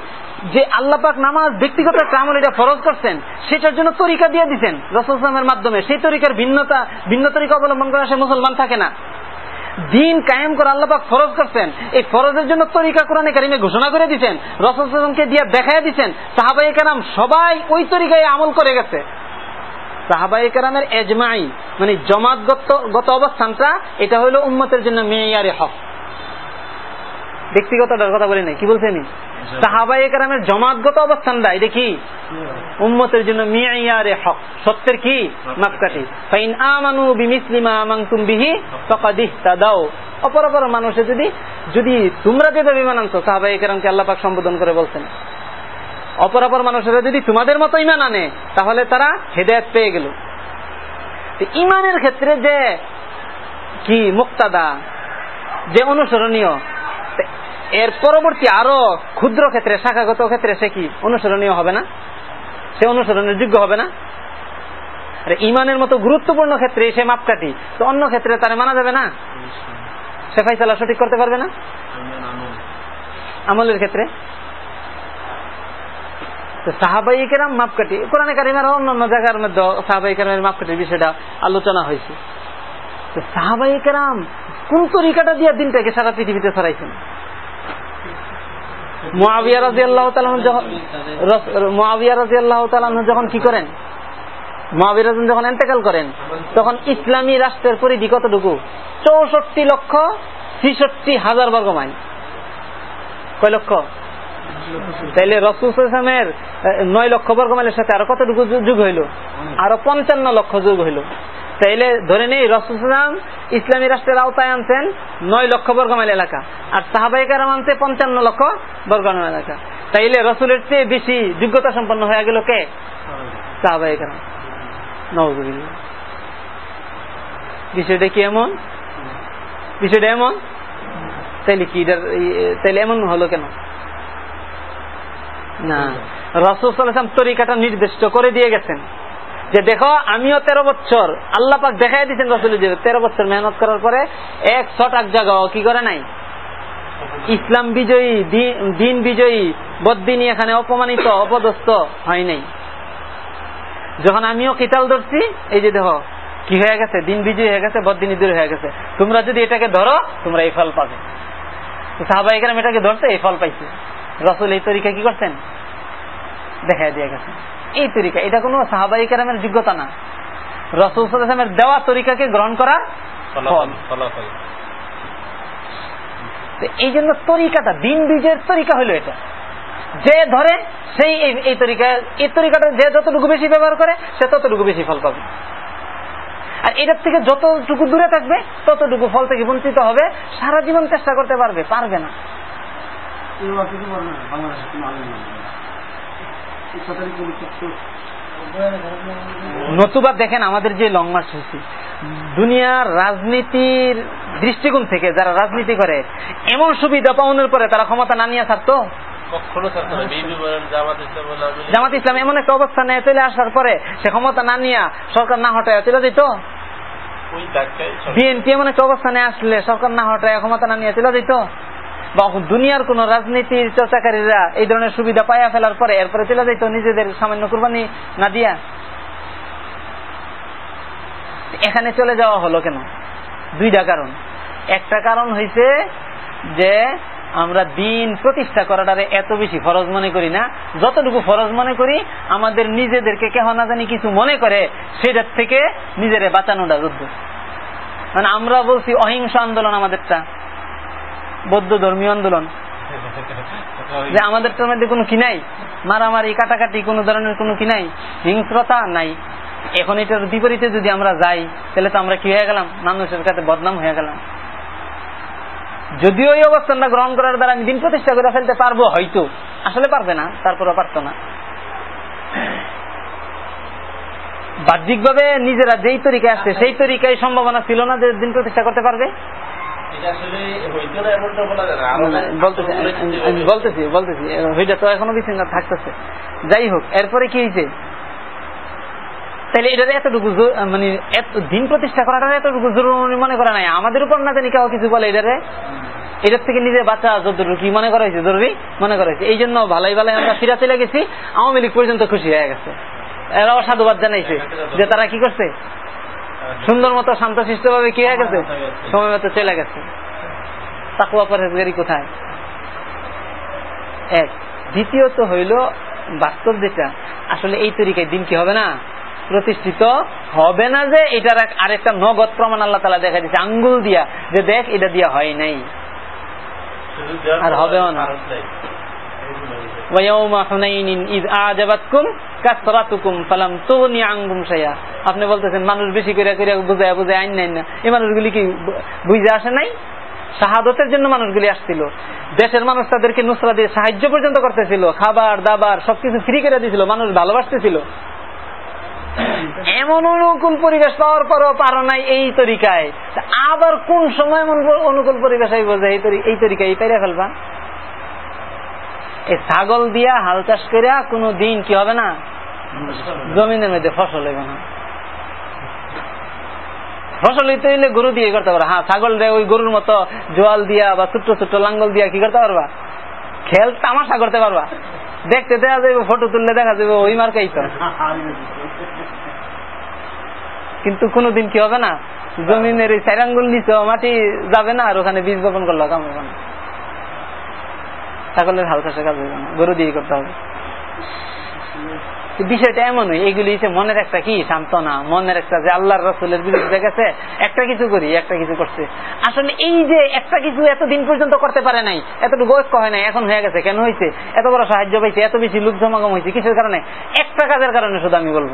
যে আল্লাপাক নামাজ ব্যক্তিগত একটা আমল এটা ফরজ করছেন, সেটার জন্য তরিকা দিয়ে দিচ্ছেন রসুলামের মাধ্যমে। সেই তরিকার ভিন্নতা, ভিন্ন তরিকা অবলম্বন করা সে মুসলমান থাকে না। দিন কায়েম করে আল্লাপাক ফরজ করছেন। এই ফরজের জন্য তরিকা কোরআনে কারিমে ঘোষণা করে দিচ্ছেন রসদকে দিয়ে দেখাই দিচ্ছেন সাহাবাই কারাম সবাই ওই তরিকায় আমল করে গেছে। সাহাবাই কারামের এজমাই মানে জমাতগত, গত অবস্থানটা, এটা হলো উম্মতের জন্য মেয়ারে হক। ব্যক্তিগতটার কথা বলি নাই, কি বলছেন সাহাবাই কারামের জমাতগত অবস্থানটা এটা কি? উম্মতের জন্য মিয়ারে হক সত্যের কি? মাপকাঠি। ফাইন আমানু বিমিসলিমা আমানতুম বিহি ফাকাদিহ তাদাও অপর অপর মানুষে যদি যদি তোমরা যেভাবে মানানছো সাহাবাই কেরামকে আল্লাহ পাক সম্বোধন করে বলছেন। অপর অপর মানুষেরা যদি তোমাদের মতো ইমান আনে তাহলে তারা হেদায়ত পেয়ে গেল। ইমানের ক্ষেত্রে যে কি মুক্তাদা যে অনুসরণীয় এর পরবর্তী আরও ক্ষুদ্র ক্ষেত্রে, শাখাগত ক্ষেত্রে সে কি? অনুসরণীয় হবে না? সে অনুসরণের যোগ্য হবে না? ইমানের মতো গুরুত্বপূর্ণ ক্ষেত্রে সে মাপকাঠি, তো অন্য ক্ষেত্রে তারা মানা যাবে না? সে ফাইসালা সঠিক করতে পারবে না? আমলের ক্ষেত্রে? তো সাহাবাই কেরাম মাপকাঠি, কোরআনে কারিমের অন্য অন্য জায়গার মধ্যে সাহাবাই কেরামের বিষয়টা আলোচনা হয়েছে। সাহাবাই কোন তরিকাটা দিয়ে দিনটাকে সারা পৃথিবীতে ছড়াইছেন? মুআবিয়া রাদিয়াল্লাহু আল্লাহ যখন তাআলা যখন কি করেন? মুআবিয়া যখন ইন্তেকাল করেন, তখন ইসলামী রাষ্ট্রের পরিধি কতটুকু? চৌষট্টি লক্ষ ছিষট্টি হাজার বর্গ মাইল কয় লক্ষ? তাইলে রসুলের নয় লক্ষ বর্গ মাইলের সাথে আরও কতটুকু যুগ হইল? আরও পঞ্চান্ন লক্ষ যুগ হইল। তাইলে ধরে নেই রসুলাম ইসলামী রাষ্ট্রের আওতায় আনছেন নয় লক্ষ বর্গ মাইল এলাকা আর সাহাবাহিকার আনছে পঞ্চান্ন লক্ষ বর্গ মাইল এলাকা। তাইলে রসুলের চেয়ে বেশি যোগ্যতা সম্পন্ন হয়ে গেল কে? সাহাবাহিকার বিষয়টা কি এমন? বিষয়টা এমন? তাইলে কি তাইলে এমন হলো কেন? না। রসুল তরিকাটা নির্দিষ্ট করে দিয়ে গেছেন। যে দেখো, আমিও তেরো বছর, আল্লাহ পাক দেখাই দিচ্ছেন রসুল তেরো বছর মেহনত করার পরে এক ছটাক কি করে নাই? ইসলাম বিজয়ী দিন বিজয়ী বদিনী এখানে অপমানিত, অপদস্থ হয় নাই। যখন আমিও কিতাল ধরছি, এই যে দেখো, কি হয়ে গেছে? দিন বিজয়ী হয়ে গেছে বদিনী দূর হয়ে গেছে। তোমরা যদি এটাকে ধরো, তোমরা এই ফল পাবে। সাহাবাহিকেরাম এটাকে ধরছে এই ফল পাইছে। রসুল এই তরিকা কি করছেন দেখা দিয়ে গেছে এই তরিকা এটা কোন সাহাবাই কেরামের যোগ্যতা না। রসুল সাল্লামের দেওয়া তরিকাকে গ্রহণ ফল। এই জন্য তরিকাটা দিন বিজয়ের তরিকা হলো এটা। যে ধরে সেই এই তরিকা এই তরিকাটা যে যতটুকু বেশি ব্যবহার করে সে ততটুকু বেশি ফল পাবে। আর এটার থেকে যতটুকু দূরে থাকবে ততটুকু ফল থেকে বঞ্চিত হবে সারা জীবন চেষ্টা করতে পারবে পারবে না। নতুবা দেখেন আমাদের যে লং মার্চ হয়েছে দুনিয়ার রাজনীতির দৃষ্টিকোণ থেকে যারা রাজনীতি করে এমন সুবিধা পাওয়ানোর পরে তারা ক্ষমতা না নিয়ে থাকতো জামাত ইসলাম এমন একটা অবস্থানে চলে আসার পরে সে ক্ষমতা না নিয়ে সরকার না হটায় চলে যেত? বিএনপি এমন একটা অবস্থানে আসলে সরকার না হটায় ক্ষমতা না নিয়ে চলে যেত? বা দুনিয়ার কোন রাজনীতির চর্চাকারীরা এই ধরনের সুবিধা পাইয়া ফেলার পরে, এরপরে চলে যাইতো নিজেদের সামান্য কুরবানি না দিয়া। এখানে চলে যাওয়া হলো কেন? দুইটা কারণ। একটা কারণ হয়েছে যে আমরা দিন প্রতিষ্ঠা করাটারে এত বেশি ফরজ মনে করি না। যতটুকু ফরজ মনে করি, আমাদের নিজেদেরকে কেহ না জানি কিছু মনে করে, সেটার থেকে নিজেরে বাঁচানোটা যুদ্ধ। মানে আমরা বলছি অহিংস আন্দোলন আমাদেরটা। বৌদ্ধ ধর্মীয় আন্দোলন। *laughs* যে আমাদেরটার মধ্যে কোনো কি নাই? মারামারি কাটাকাটি কোনো ধরনের কোনো কি নাই? হিংস্রতা নাই। এখন এটার বিপরীতে যদি আমরা যাই তাহলে তো আমরা কি হয়ে গেলাম? মানুষের কাছে বদনাম হয়ে গেলাম। যদিও এই অবস্থানটা গ্রহণ করার দ্বারা আমি দিন প্রতিষ্ঠা করে ফেলতে পারব হয়তো। আসলে পারবে না তারপরও পারত না। বাহ্যিকভাবে নিজেরা যেই তরিকায় আসছে সেই তরিকায় সম্ভাবনা ছিল না যে দিন প্রতিষ্ঠা করতে পারবে। বলতেছি বলতেছি ওইটা তো এখনও বিচ্ছিন্ন থাকতেছে। যাই হোক এরপরে কি হয়েছে তাহলে এটার এতটুকু মানে এত দিন প্রতিষ্ঠা করাটা এতটুকু জরুরি মনে করা নাই। আমাদের উপর না জানি কেউ কিছু বলে এটারে? এটার থেকে নিজে বাচ্চা যতটুকু কি মনে করা হয়েছে জরুরি মনে করা হয়েছে। এই জন্য ভালাই ভালাই আমরা ফিরা চলে গেছি। আওয়ামী লীগ পর্যন্ত খুশি হয়ে গেছে। এরাও সাধুবাদ জানাইছে যে তারা কি করছে? সুন্দর মতো শান্ত শান্তশিষ্ট ভাবে কি হয়ে গেছে। সময় মতো চলে গেছে। তাকুয়া কোথায়? এক। দ্বিতীয়ত হইল বাস্তব যেটা আসলে এই তরিকায় দিন কি হবে না? প্রতিষ্ঠিত হবে না যে এটার আরেকটা নগদ প্রমাণ আল্লাহ তালা দেখা দিচ্ছে আঙ্গুল দিয়া যে দেখ এটা দিয়া হয় নাই। আর হবেও না। আপনি বলতেছেন, মানুষ বেশি করে করে বুঝায় বুঝায় আইন নাই না। এই মানুষগুলি কি বুঝে আসে নাই? শাহাদতের জন্য মানুষগুলি আসছিল। দেশের মানুষ তাদেরকে নুসরা দিয়ে সাহায্য পর্যন্ত করতেছিল। খাবার, দাবার, সবকিছু ফ্রি করে দিয়েছিল মানুষ ভালোবাসতেছিল। এমন অনুকূল পরিবেশ পাওয়ার পরও পারো নাই এই তরিকায়। আবার কোন সময় এমন অনুকূল পরিবেশ আইব যে এই তরি- এই তরিকায় পাইরা ফেলবা? এই ছাগল দিয়া হাল চাষ করিয়া কোনো দিন কি হবে না? জমিনের মধ্যে ফসল হইব না। ফসল হইতে হইলে গরু দিয়ে করতে পারবা। হ্যাঁ ছাগল ওই গরুর মতো জোয়াল দিয়া বা ছোট্ট ছোট্ট লাঙ্গল দিয়া কি করতে পারবা? খেল তামাশা করতে পারবা। দেখতে দেখা যাবে ফটো তুললে দেখা যাবে ওই মার্কাই তো। কিন্তু কোনোদিন কি হবে না? জমিনের এই চাইরাঙ্গুল নিচে মাটি যাবে না আর ওখানে বীজ বপন করল কাম হবে না। ছাগলের হাল চাষে কাজ হইবে না, গরু দিয়ে করতে হবে। বিষয়টা এমনই এগুলি মনের একটা কি? সান্ত্বনা, মনের একটা যে আল্লাহর রসুলের বিরুদ্ধে গেছে একটা কিছু করি, একটা কিছু করছে। আসলে এই যে একটা কিছু এতদিন পর্যন্ত করতে পারে নাই, এতটুকু ঐক্য হয় নাই, এখন হয়ে গেছে, কেন হয়েছে এত বড় সাহায্য পাইছে, এত বেশি লোক সমাগম হয়েছে কিসের কারণে? একটা কাজের কারণে শুধু আমি বলব।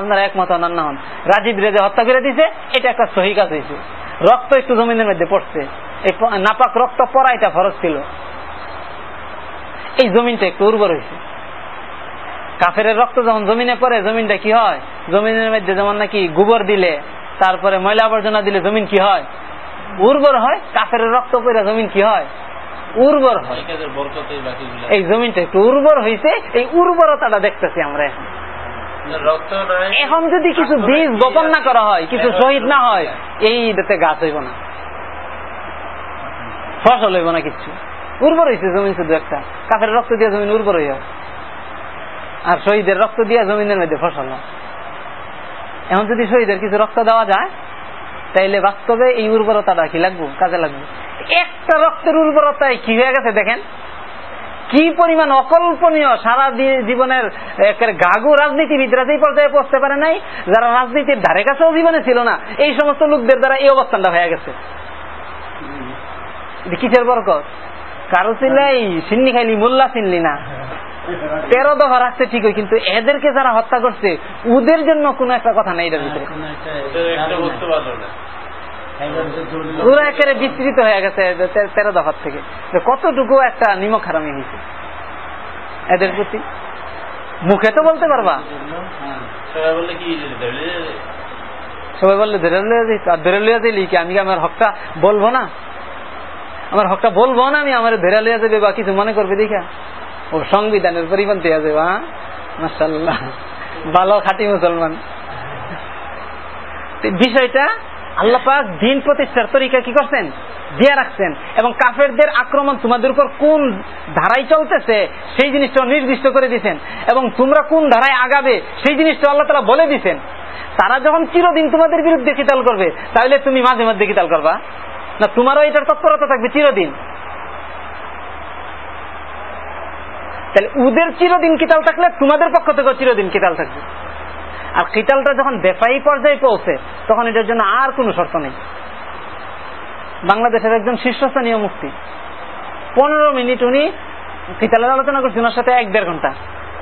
আপনারা একমত হন হন। রাজীব রেজে হত্যা করে দিছে, এটা একটা সহি কাজ হয়েছে রক্ত একটু জমিনের মধ্যে পড়ছে। নাপাক রক্ত পড়া এটা ফরজ ছিল। এই জমিনটা একটু উর্বর হয়েছে। কাফের রক্ত যখন জমিনে পড়ে জমিনটা কি হয়? জমিনের মধ্যে যেমন নাকি গোবর দিলে তারপরে ময়লা আবর্জনা দিলে জমিন কি হয়? উর্বর হয় কাফের রক্ত পড়ে জমিন কি হয়? উর্বর হয়। এই জমিনটা একটু উর্বর হয়েছে এই উর্বরতাটা দেখতেছি আমরা এখন। এখন যদি কিছু বীজ বপন না করা হয় কিছু শহীদ না হয় এই গাছ হইব না। ফসল হইব না কিছু। উর্বর হয়েছে জমিন শুধু একটা। কাফের রক্ত দিয়ে জমিন উর্বর হইয়া। আর শহীদের রক্ত দিয়ে জমিনের মধ্যে ফসল। হয় এখন যদি শহীদের কিছু রক্ত দেওয়া যায়, তাইলে বাস্তবে এই উর্বরতাটা কি লাগবো? কাজে লাগবে। একটা রক্তের উর্বরতায় কি হয়ে গেছে দেখেন? কি পরিমাণ অকল্পনীয় সারা জীবনের গাগু রাজনীতিবিদরা যেই পর্যায়ে পৌঁছতে পারে নাই, যারা রাজনীতির ধারে কাছেও জীবনে ছিল না, এই সমস্ত লোকদের দ্বারা এই অবস্থানটা হয়ে গেছে। কিসের বরকত? কারও চিল্লাই সিন্নি খাইলি মোল্লা চিনলি না। তেরো দফা রাখছে ঠিকই কিন্তু এদেরকে যারা হত্যা করছে ওদের জন্য কোনো একটা কথা নেই এটার ভিতরে। ওরা একেবারে বিস্তৃত হয়ে গেছে তেরো দফার থেকে। কতটুকু একটা নিমক হারামি হয়েছে এদের প্রতি? মুখে তো বলতে পারবা। সবাই বললে কি যেতে হবে? সবাই বললে ধরে লিয়ে যাই আর ধরে লিয়ে যাইলি কি? আমি আমার হকটা বলব না? আমার হকটা বলব না, আমি আমার ধরে লিয়ে যাবে বা কিছু মনে করবে দেখা। ও সংবিধানের পরিপন্থী আছে বা মাসাল্লাহ ভালো খাঁটি মুসলমান। বিষয়টা, আল্লাহ পাক দিন প্রতিষ্ঠার তরিকা কি করছেন? দিয়ে রাখছেন। এবং কাফেরদের আক্রমণ তোমাদের উপর কোন ধারায় চলতেছে, সেই জিনিসটা নির্দিষ্ট করে দিছেন। এবং তোমরা কোন ধারায় আগাবে, সেই জিনিসটা আল্লাহ তালা বলে দিছেন। তারা যখন চিরদিন তোমাদের বিরুদ্ধে কিতাল করবে, তাহলে তুমি মাঝে মধ্যে কিতাল করবা। না, তোমারও এটার তৎপরতা থাকবে চিরদিন। তাহলে উদের চিরদিন কিতাল থাকলে তোমাদের পক্ষ থেকে চিরদিন কিতাল থাকবে। আর কিতালটা যখন বেফাই পর্যায়ে পৌঁছে, তখন এটার জন্য আর কোনো শর্ত নেই। বাংলাদেশের একজন শীর্ষস্থানীয় মুক্তি পনেরো মিনিট উনি কিতালের আলোচনা করছেন, ওনার সাথে এক দেড় ঘণ্টা।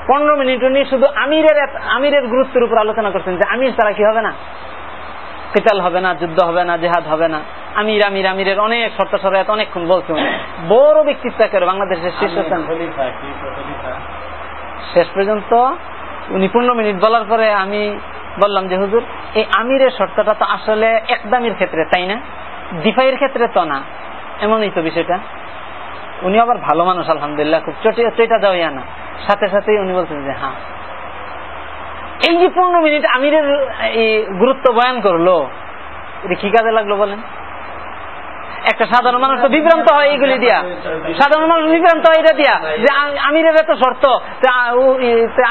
পনেরো মিনিট উনি শুধু আমিরের আমিরের গুরুত্বের উপর আলোচনা করছেন যে, আমির তারা কি হবে না? কিতাল হবে না যুদ্ধ হবে না জেহাদ হবে না। আমির আমির আমিরের অনেক শর্ত শরায়ত অনেকক্ষণ বলছে উনি। বড় ব্যক্তিত্ব করে বাংলাদেশের শীর্ষস্থান শেষ পর্যন্ত উনি পনেরো মিনিট বলার পরে আমি বললাম যে হুজুর এই আমিরের শর্তটা তো আসলে একদামির ক্ষেত্রে তাই না? দিফাইয়ের ক্ষেত্রে তো না। এমনই তো বিষয়টা। উনি আবার ভালো মানুষ আলহামদুলিল্লাহ খুব চটিয়া চইটা যাওয়া না। সাথে সাথেই উনি বলছেন যে হ্যাঁ এই যে পনেরো মিনিট আমিরের গুরুত্ব বয়ান করল, এটা কি কাজে লাগল বলেন? একটা সাধারণ মানুষ তো বিভ্রান্ত হয় এইগুলি দিয়া। সাধারণ মানুষ বিভ্রান্ত হয় এটা দিয়া যে আমিরের এত শর্ত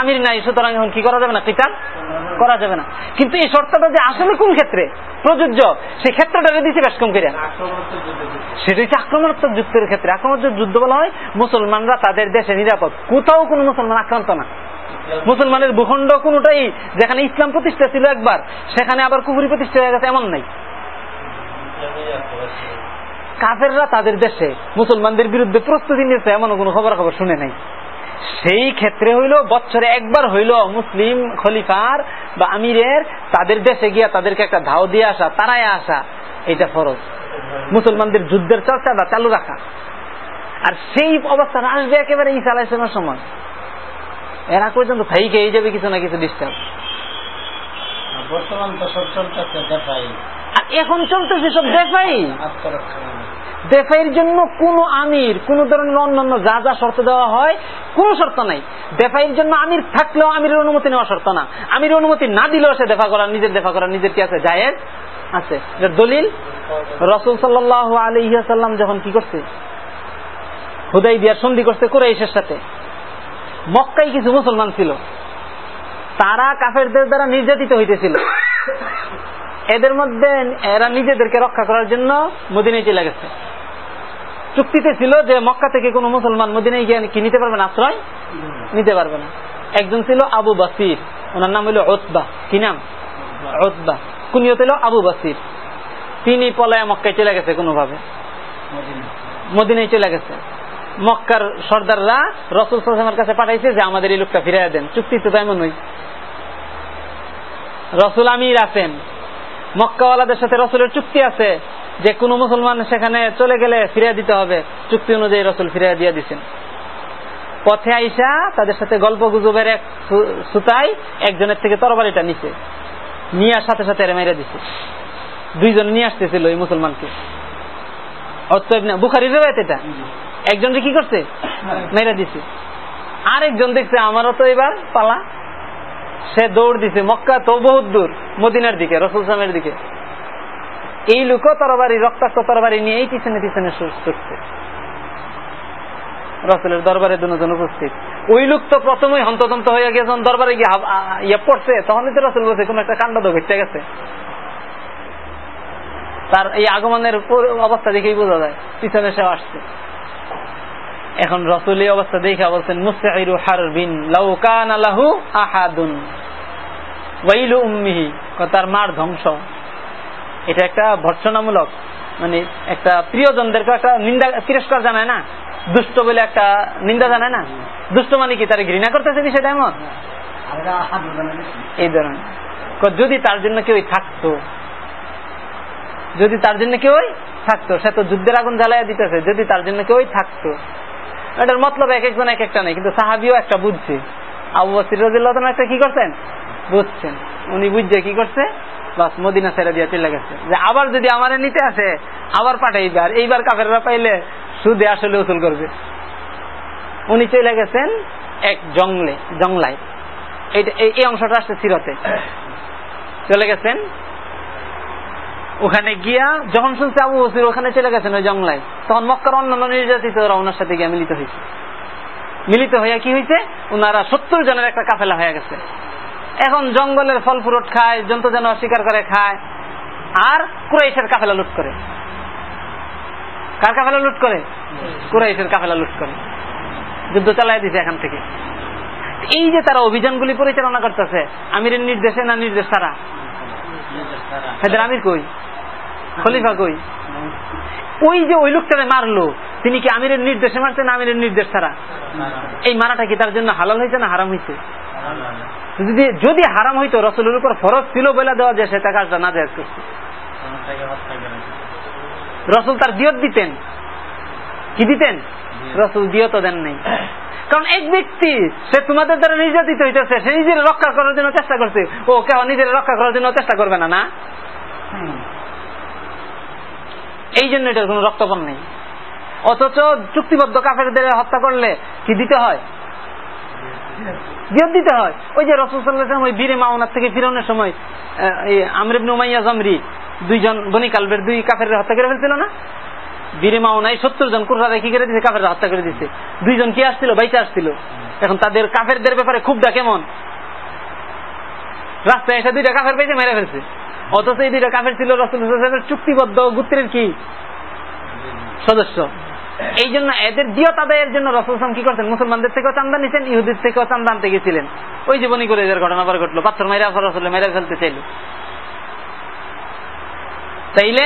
আমির নাই, সুতরাং এখন কি করা যাবে না? কিতাব করা যাবে না। কিন্তু এই শর্তটা যে আসলে কোন ক্ষেত্রে? প্রযোজ্য? সেই ক্ষেত্রটা দিচ্ছে বেশ কম করে। সেটা হচ্ছে আক্রমণাত্মক যুদ্ধের ক্ষেত্রে। আক্রমণাত্মক যুদ্ধ বলা হয়, মুসলমানরা তাদের দেশে নিরাপদ। কোথাও কোনো মুসলমান আক্রান্ত না। মুসলমানের ভূখণ্ড কোনটাই, যেখানে ইসলাম প্রতিষ্ঠা ছিল একবার, সেখানে আবার কুহুরি প্রতিষ্ঠা হয়ে গেছে, এমন নাই। কাফেররা তাদের দেশে মুসলমানদের বিরুদ্ধে প্রস্তুতি নিয়েছে এমন কোনো খবর খবর শুনে নাই। সেই ক্ষেত্রে হইল, বছরে একবার হইল মুসলিম খলিফার বা আমিরের তাদের দেশে গিয়া তাদেরকে একটা ধাও দিয়ে আসা তারাই আসা এটা ফরজ। মুসলমানদের যুদ্ধের চর্চাটা চালু রাখা। আর সেই অবস্থাটা আসবে একেবারে ঈসা আলাইসলামের সময়। এর পর্যন্ত থাইকে এই যাবে কিছু না কিছু ডিস্টার্ব বর্তমান তো সব চলতেছে দেখাই। আর এখন চলতেছে সব দেখাই। দেফাইয়ের জন্য কোন আমির কোন ধরনের অন্যান্য যা যা শর্ত দেওয়া হয় কোন শর্ত নাই। দেফাইয়ের জন্য আমির থাকলেও আমিরের অনুমতি নেওয়া শর্ত না। আমির অনুমতি না দিলেও সে দেখা করা নিজের দেখা করা নিজের কি আছে? জায়েজ আছে। দলিল? রসুল সাল্লাহ আলহিহাসাল্লাম যখন কি করছে? হুদাই বিয়ার সন্ধি করছে কুরাইশের সাথে। মক্কায় কিছু মুসলমান ছিল। তারা কাফেরদের দ্বারা নির্যাতিত হইতেছিল। এদের মধ্যে এরা নিজেদেরকে রক্ষা করার জন্য মদিনায় চলে গেছে। চুক্তিতে ছিল যে মক্কা থেকে কোনো মুসলমান মদিনায় গিয়ে কি নিতে পারবে না, আশ্রয় নিতে পারবে না। একজন ছিল আবু বাসির, ওনার নাম হলো ওতবা কি নাম? ওতবা কুনিয়ত হলো আবু বাসির। তিনি পলায় মক্কায় চলে গেছে কোনোভাবে। মদিনায় চলে গেছে। মক্কার সর্দাররা রসুল সালামের কাছে পাঠাইছে যে আমাদের এই লোকটা ফিরাইয়া দেন। চুক্তিতে তো এমন নই রসুল আমির আছেন। মক্কাওয়ালাদের সাথে রসুলের চুক্তি আছে যে কোনো মুসলমান সেখানে চলে গেলে ফিরিয়ে দিতে হবে। চুক্তি অনুযায়ী রসুল ফিরিয়ে দিয়ে দিচ্ছেন পথে আইসা তাদের সাথে গল্প গুজবের এক সুতায় একজনের থেকে তরবারিটা নিছে। নিয়ে সাথে সাথে এরা মেরে দিছে। দুইজন নিয়ে আসতেছিল এই মুসলমানকে। না বুখারি রেবায়ত এটা? একজন কি করছে? মেরে দিছে। আরেকজন দেখছে, আমারও তো এবার পালা। সে দৌড় দিছে, মক্কা তো বহুত দূর, মদিনার দিকে, রসুল সামের দিকে। এই লোকও তরবারি, রক্তাক্ত তরবারি নিয়েই পিছনে পিছনে ছুটছে। রসুলের দরবারে দুজন উপস্থিত। ওই লোক তো প্রথমেই হন্তদন্ত হয়ে গেছে দরবারে গিয়ে ইয়ে পড়ছে, তখনই তো রসুল বলছে, কোন একটা কাণ্ড তো ঘটতে গেছে। তার এই আগমনের অবস্থা দেখেই বোঝা যায়, পিছনে সে আসছে। এখন রসুল এই অবস্থা দেখা বলছেন মুস্তাইরু হারবিন লাউ কানা লাহু আহাদুন ওয়াইলু উম্মিহি। তার মার ধ্বংস। এটা একটা ভর্সনামূলক মানে একটা প্রিয়জনদেরকে একটা নিন্দা তিরস্কার জানায় না। দুষ্ট বলে একটা নিন্দা জানায় না। দুষ্ট মানে কি? তার ঘৃণা করতেছে বিষয়টা এমন? এই ধরনের। যদি তার জন্য কেউ থাকতো যদি তার জন্য কেউ থাকতো সে তো যুদ্ধের আগুন জ্বালাইয়া দিতেছে যদি তার জন্য কেউ থাকতো এটার মতলব এক একজন এক একটা নেই, কিন্তু সাহাবিও একটা বুঝছে। আবু বসির রাজিল্লাহ একটা কি করছেন বুঝছেন উনি বুঝছে কি করছে? বাস মদিনা ছেড়ে দিয়ে চলে গেছে। যে আবার যদি আমার নিতে আসে, আবার পাঠাইবার এইবার কাফেররা পাইলে সুদে আসলে উসুল করবে। উনি চলে গেছেন এক জঙ্গলে, জংলায়। এই অংশটা আসছে সিরতে। চলে গেছেন ওখানে গিয়া যখন শুনছে আবু বসির ওখানে চলে গেছেন ওই জংলায় তখন মক্কার অন্যান্য নির্যাতিত ওরা ওনার সাথে গিয়ে মিলিত হয়েছে। মিলিত হইয়া কি হয়েছে ওনারা সত্তর জনের একটা কাফেলা হয়ে গেছে। এখন জঙ্গলের ফল ফুরট খায় জন্তু যেন শিকার করে খায় আর কুরাইশের কাফেলা লুট করে। কার কাফেলা লুট করে? কুরাইশের কাফেলা লুট করে। যুদ্ধ চালাই দিছে এখান থেকে। এই যে তারা অভিযানগুলি পরিচালনা করতেছে আমিরের নির্দেশে না নির্দেশ তারা আমির কই? খলিফা কই? ওই যে ওই লোকটারে মারলো তিনি কি আমিরের নির্দেশে মারছে না আমিরের নির্দেশ ছাড়া? এই মারাটা কি তার জন্য হালাল হয়েছে না হারাম হয়েছে যদি যদি হারাম হইতো রসুলের উপর ফরজ ছিল বলে দেওয়া যায় সেটা কাজটা না যায় করছে রসুল তার দিয়ত দিতেন। কি দিতেন? রসুল দিয়ত দেন নেই। কারণ এক ব্যক্তি সে তোমাদের দ্বারা নির্যাতিত হইতেছে সে নিজের রক্ষা করার জন্য চেষ্টা করছে। ও কেউ নিজের রক্ষা করার জন্য চেষ্টা করবে না না? এই জন্য এটার কোন রক্তপণ নেই। অথচ চুক্তিবদ্ধ কাফেরদের হত্যা করলে কি দিতে হয়? দিতে হয়। ওই যে ওই বীরে মাওনার থেকে ফিরানোর সময় এই আমরিবন জমরি দুইজন বনি কালবের দুই কাফের হত্যা করে ফেলছিল না? বীরে মাওনায় সত্তর জন কুররা কি করে দিচ্ছে কাফের হত্যা করে দিচ্ছে দুইজন কি আসছিল? বাইচে আসছিল। এখন তাদের কাফেরদের ব্যাপারে খুব খুবটা কেমন? রাস্তায় এসে দুইটা কাফের পেয়েছে, মেরে ফেলছে। অথচ এই দুইটা কাফের ছিল রসুল চুক্তিবদ্ধ গুত্রের কি? সদস্য। এই জন্য এদের দিয়ত আদায়ের জন্য রসুলাম কি করতেন? মুসলমানদের থেকেও চান্দা নিচ্ছেন ইহুদের থেকেও চান্দা আনতে গেছিলেন। ওই জীবনী করে এদের ঘটনা পরে ঘটলো। পাথর মাইরা রসুল মেরে ফেলতে চাইল। তাইলে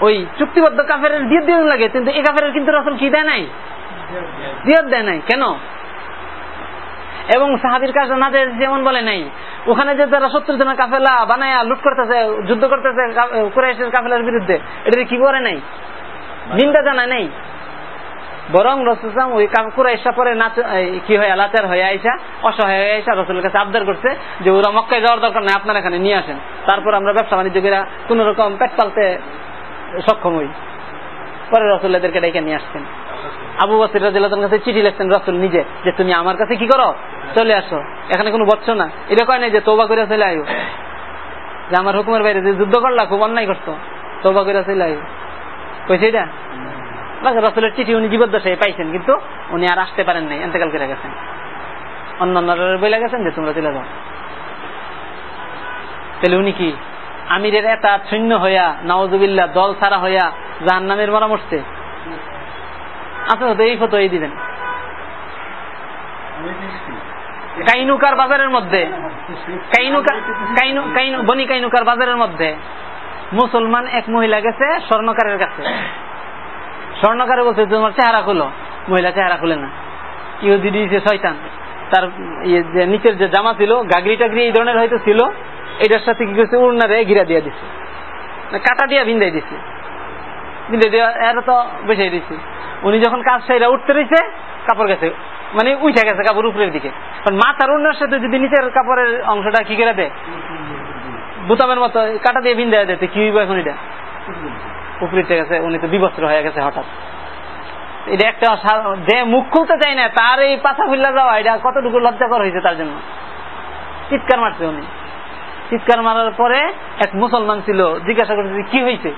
ওই চুক্তিবদ্ধ কাফের দিয়ত দিয়ে লাগে, কিন্তু এই কাফের কিন্তু রসুল কি দেয় নাই? দিয়ত দেয় নাই। কেন? এবং সাহাবির কাজ না যেমন বলে নাই ওখানে যে যারা সত্তর জনের কাফেলা বানায়া লুট করতেছে যুদ্ধ করতেছে কুরাইশের কাফেলার বিরুদ্ধে এটা কি করে নাই? নিন্দা জানা নেই? বরং রসুলাম ওই কুরাইশা পরে নাচ কি হয় লাচার হয়ে আইসা অসহায় হয়ে আইসা রসুলের কাছে আবদার করছে যে ওরা মক্কায় যাওয়ার দরকার নাই আপনার এখানে নিয়ে আসেন। তারপর আমরা ব্যবসা বাণিজ্য করে কোন রকম পেট পালতে সক্ষম হই। পরে রসুল এদেরকে ডেকে নিয়ে আসছেন। আবু বসির রাজিল্লাহ কাছে চিঠি লিখছেন, রসুল, নিজে, যে তুমি আমার কাছে কি করো? চলে আসো। এখানে কোনো বচ্চ না। এটা কয় নাই যে তোবা করে চলে আয়ো যে আমার হুকুমের বাইরে যে যুদ্ধ করলা, খুব অন্যায় করতো। তোবা করে চলে আয়ো কইছে এটা? রসুলের চিঠি উনি জীবদ্দশায় পাইছেন, কিন্তু উনি আর আসতে পারেন নাই এতেকাল করে গেছেন। অন্যান্য বইলা গেছেন যে, তোমরা চলে যাও। তাহলে উনি কি? আমিরের এটা শূন্য হইয়া নওয়াজুবিল্লা দল ছাড়া হইয়া জাহান নামের মরা মরছে? আচ্ছা তো এই দিবেন। কাইনুকার বাজারের মধ্যে। বনি কাইনুকার বাজারের মধ্যে মুসলমান এক মহিলা গেছে স্বর্ণকারের কাছে। স্বর্ণকারে বলছে তোমার চেহারা খুলো। মহিলা চেহারা খুলে না। ইহুদি দিয়েছে শয়তান। তার নিচের যে জামা ছিল গাগরি টাগরি এই ধরনের হয়তো ছিল এটার সাথে কি করছে? উড়নারে গিরা দিয়ে দিছে। কাটা দিয়া ভিন্দাই দিছে। দেওয়া এর তো বসে দিছে উনি যখন কাজ সাইরা উঠতে রয়েছে, কাপড় গেছে। মানে উঠে গেছে কাপড় উপরের দিকে। মাথার উন্নার সাথে যদি নিচের কাপড়ের অংশটা কি করে দেয়? বুতামের মতো কাটা দিয়ে ভিন্দাই দেয়। কি হইব এখন এটা? উপরে গেছে, উনি তো বিবস্ত্র হয়ে গেছে হঠাৎ। এটা একটা যে মুখ খুলতে চাই না, তার এই পাছা ফুল্লা যাওয়া, এটা কতটুকু লজ্জাকর হয়েছে তার জন্য। চিৎকার মারছে উনি। চিৎকার মারার পরে এক মুসলমান ছিল জিজ্ঞাসা করছে কি হয়েছে?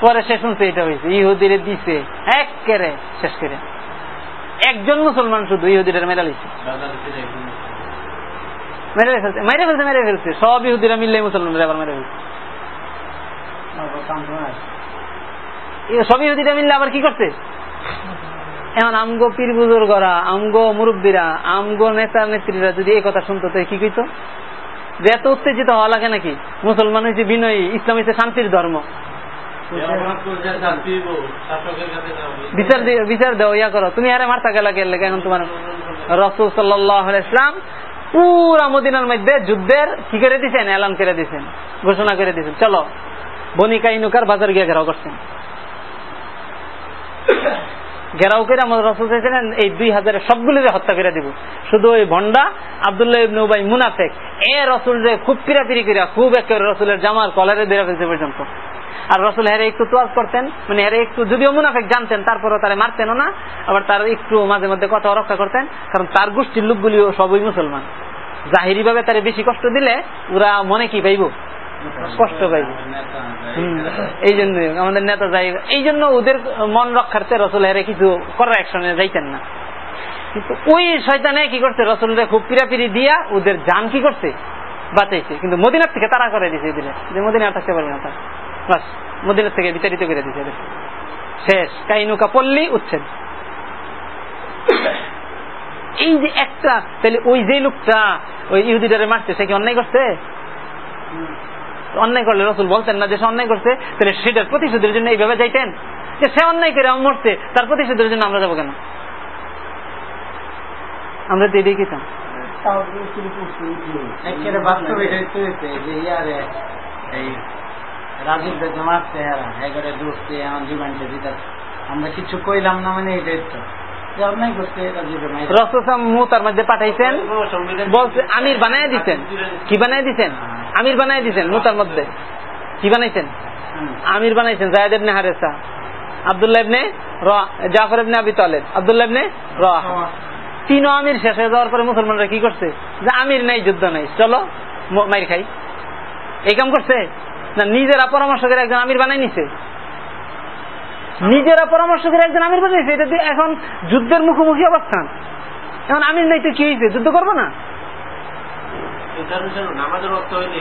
পরে সে শুনছে এটা হয়েছে ইহুদিরে দিছে এক কেড়ে শেষ করে। একজন মুসলমান শুধু ইহুদিরের মেডাল দিচ্ছে মেরে ফেলছে মেরে ফেলছে মেরে ফেলছে। সব ইহুদিরা মিললে মুসলমানরা আবার মেরে ফেলছে। সব ইহুদিরা মিললে আবার কি করছে? এখন আমগো পীর বুজুর্গরা আমগো মুরব্বীরা, আমগো নেতা নেত্রীরা যদি এই কথা শুনতো তো কি কইতো? যে এত উত্তেজিত হওয়া লাগে নাকি? মুসলমান হয়েছে বিনয়ী, ইসলাম হয়েছে শান্তির ধর্ম। বিচার বিচার দেও, ইয়া করো। তুমি আরে মারতা গেলা গেলে এখন তোমার রসুল সাল্লাহ ইসলাম পুরা মদিনার মধ্যে যুদ্ধের কি করে দিচ্ছেন এলান করে দিচ্ছেন ঘোষণা করে দিচ্ছেন চলো বনিকা ইনুকার বাজার গিয়ে ঘেরাও করছেন। ঘেরাও করে আমাদের রসুল চাইছিলেন এই দুই হাজারে সবগুলিকে হত্যা করে দিব। শুধু ওই ভন্ডা আবদুল্লাহ ইবনে উবাই মুনাফেক, এ রসুল যে খুব পিরাপিরি করিয়া, খুব একেবারে রসুলের জামার কলারে বেড়ে ফেলছে পর্যন্ত। আর রসুল হেরে একটু তোয়াজ করতেন মানে হেরে একটু, যদিও মুনাফেক জানতেন তারপরে তারা মারতেন না, আবার তার একটু মাঝে মধ্যে কথা রক্ষা করতেন, কারণ তার গোষ্ঠীর লোকগুলিও সবই মুসলমান। জাহিরি ভাবে তারা বেশি কষ্ট দিলে ওরা মনে কি পাইব? কষ্ট পাইব এই জন্য আমাদের নেতা যাই, এই জন্য ওদের মন রক্ষার্থে রসুল হেরে কিছু করার অ্যাকশনে যাইতেন না। কিন্তু ওই শয়তানে কি করছে? রসুলরে খুব পিরাপিরি দিয়া ওদের যান কি করছে? বাঁচাইছে। কিন্তু মদিনার থেকে তারা করে দিছে দিলে যে মদিনা থাকতে পারবে না বাস, মদিনার থেকে বিতাড়িত করে দিছে শেষ। কাইনুকা পল্লী উচ্ছেদ। এই যে একটা, তাহলে ওই যে লোকটা, ওই ইহুদিটারে মারছে, সে কি অন্যায় করছে? অন্যায় করলে রসুল বলতেন না যে সে অন্যায় করছে, তাহলে সেটার প্রতিশোধের জন্য এইভাবে যাইতেন। যে সে অন্যায় করে মরছে, তার প্রতিশোধের জন্য আমরা যাব কেন? আমরা তো এটাই খেতাম আমরা কিছু কইলাম না মানে এটাই তো। মুতার মধ্যে পাঠাইছেন বলছে আমির বানায় দিছেন? কি বানায় দিছেন? আমির বানায় দিছেন মুতার মধ্যে। কি বানাইছেন? আমির বানাইছেন জায়দ ইবনে হারেসা। আব্দুল্লাহ ইবনে র- জাফর ইবনে আবি তালেব। আব্দুল্লাহ ইবনে রাহ তিন আমির শেষ হয়ে যাওয়ার পরে মুসলমানরা কি করছে? যে আমির নাই যুদ্ধ নাই। চলো মাইর খাই। এই কাম করছে? না নিজেরা পরামর্শ করে একজন আমির বানাই নিছে। নিজেরা পরামর্শ করে একজন আমির বানাইছে এটা এখন যুদ্ধের মুখোমুখি অবস্থান। এখন আমির নাই তো কি হয়েছে যুদ্ধ করব না? নামাজের অর্থ হইলে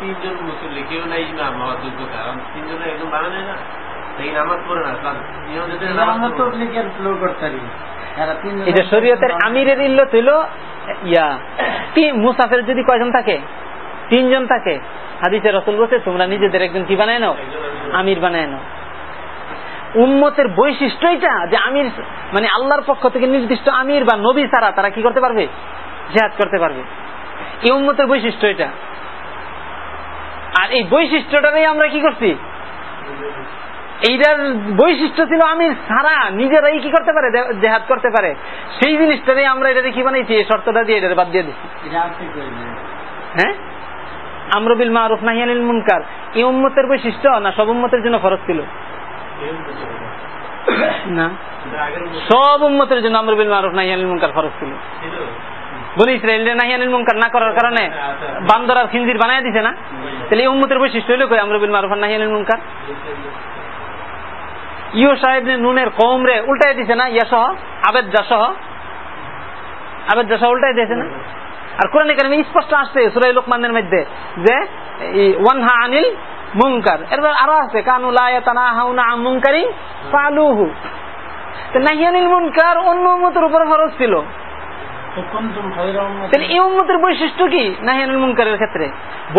তিনজন মুসল্লি কেউ নাই ইমাম হওয়ার যোগ্য কারণ তিনজনে এটা শরীয়তের আমিরের ইল্লত হইল ইয়া মুসাফের যদি কয়জন থাকে? তিনজন থাকে। হাদিসের রসুল বলছে তোমরা নিজেদের একজন কি বানায় নাও? আমির বানায় নাও। উম্মতের বৈশিষ্ট্য এটা যে আমির মানে আল্লাহর পক্ষ থেকে নির্দিষ্ট আমির বা নবী ছাড়া তারা কি করতে পারবে? জেহাদ করতে পারবে। এই উম্মতের বৈশিষ্ট্য এটা আর এই বৈশিষ্ট্যটারই আমরা কি করছি? এইটার বৈশিষ্ট্য ছিল আমির সারা নিজেরাই কি করতে পারে? জেহাদ করতে পারে। সেই জিনিসটারই আমরা এটারে কি বানাইছি এই শর্তটা দিয়ে এটারে বাদ দিয়ে দিচ্ছি এটা। হ্যাঁ? আমরবিল মারুফ নাহিয়ানিল মুনকার। এই উম্মতের বৈশিষ্ট্য না সব উম্মতের জন্য খরচ ছিল? না। সব উম্মতের জন্য আমরবিল মারুফ নাহিয়ানিল মুনকার খরচ ছিল। বনি ইসরায়েলের নাহিয়ানিল মুনকার না করার কারণে বান্দর আর খিনজির বানায় দিছে না। তাহলে এই উম্মতের বৈশিষ্ট্য হইল কই আমরবিল মারুফ আর নাহিয়ানিল মুনকার? ইউ সাহেব নুনের কম রে উল্টাই দিছে না, ইয়া সহ, আবেদ যা সহ। আবেদ যা সহ উল্টাই দিয়েছে না। আর কোরআন কারিমে স্পষ্ট আসছে সুরাই লোকমানের মধ্যে যে ওয়ানহা আনিল মুনকার। এরপর আরও আছে কানু লায়াতানা হাউনা আম মুনকারি ফালুহু নাহিয়ানিল মুনকার অন্য উম্মতের উপর ফরজ ছিল। এই উম্মতের বৈশিষ্ট্য কি নাহিয়ানিল মুনকারের ক্ষেত্রে?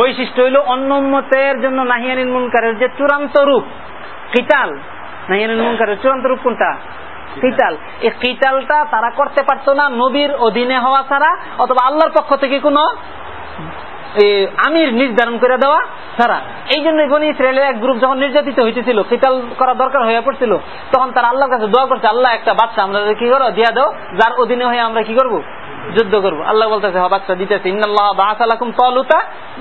বৈশিষ্ট্য হইল অন্য উম্মতের জন্য নাহিয়ানিল মুনকারের যে চূড়ান্ত রূপ কিতাল। নাহিয়ানিল মুনকারের চূড়ান্ত রূপ কোনটা? কিতাল। এই কিতালটা তারা করতে পারতো না নবীর অধীনে হওয়া ছাড়া অথবা আল্লাহর পক্ষ থেকে কোনো আমির নির্ধারণ করে দেওয়া ছাড়া। এই জন্য বনি ইসরায়েলের এক গ্রুপ যখন নির্যাতিত হইতেছিল কিতাল করা দরকার হয়ে পড়ছিল তখন তারা আল্লাহর কাছে দোয়া করছে আল্লাহ একটা বাচ্চা আমরা কি করো দিয়া দাও। যার অধীনে হয়ে আমরা কি করব? যুদ্ধ করব। আল্লাহ বলতেছে হ্যাঁ বাচ্চা দিতেছে। ইন্নাল্লাহ বাহাসালাকুম তলুতা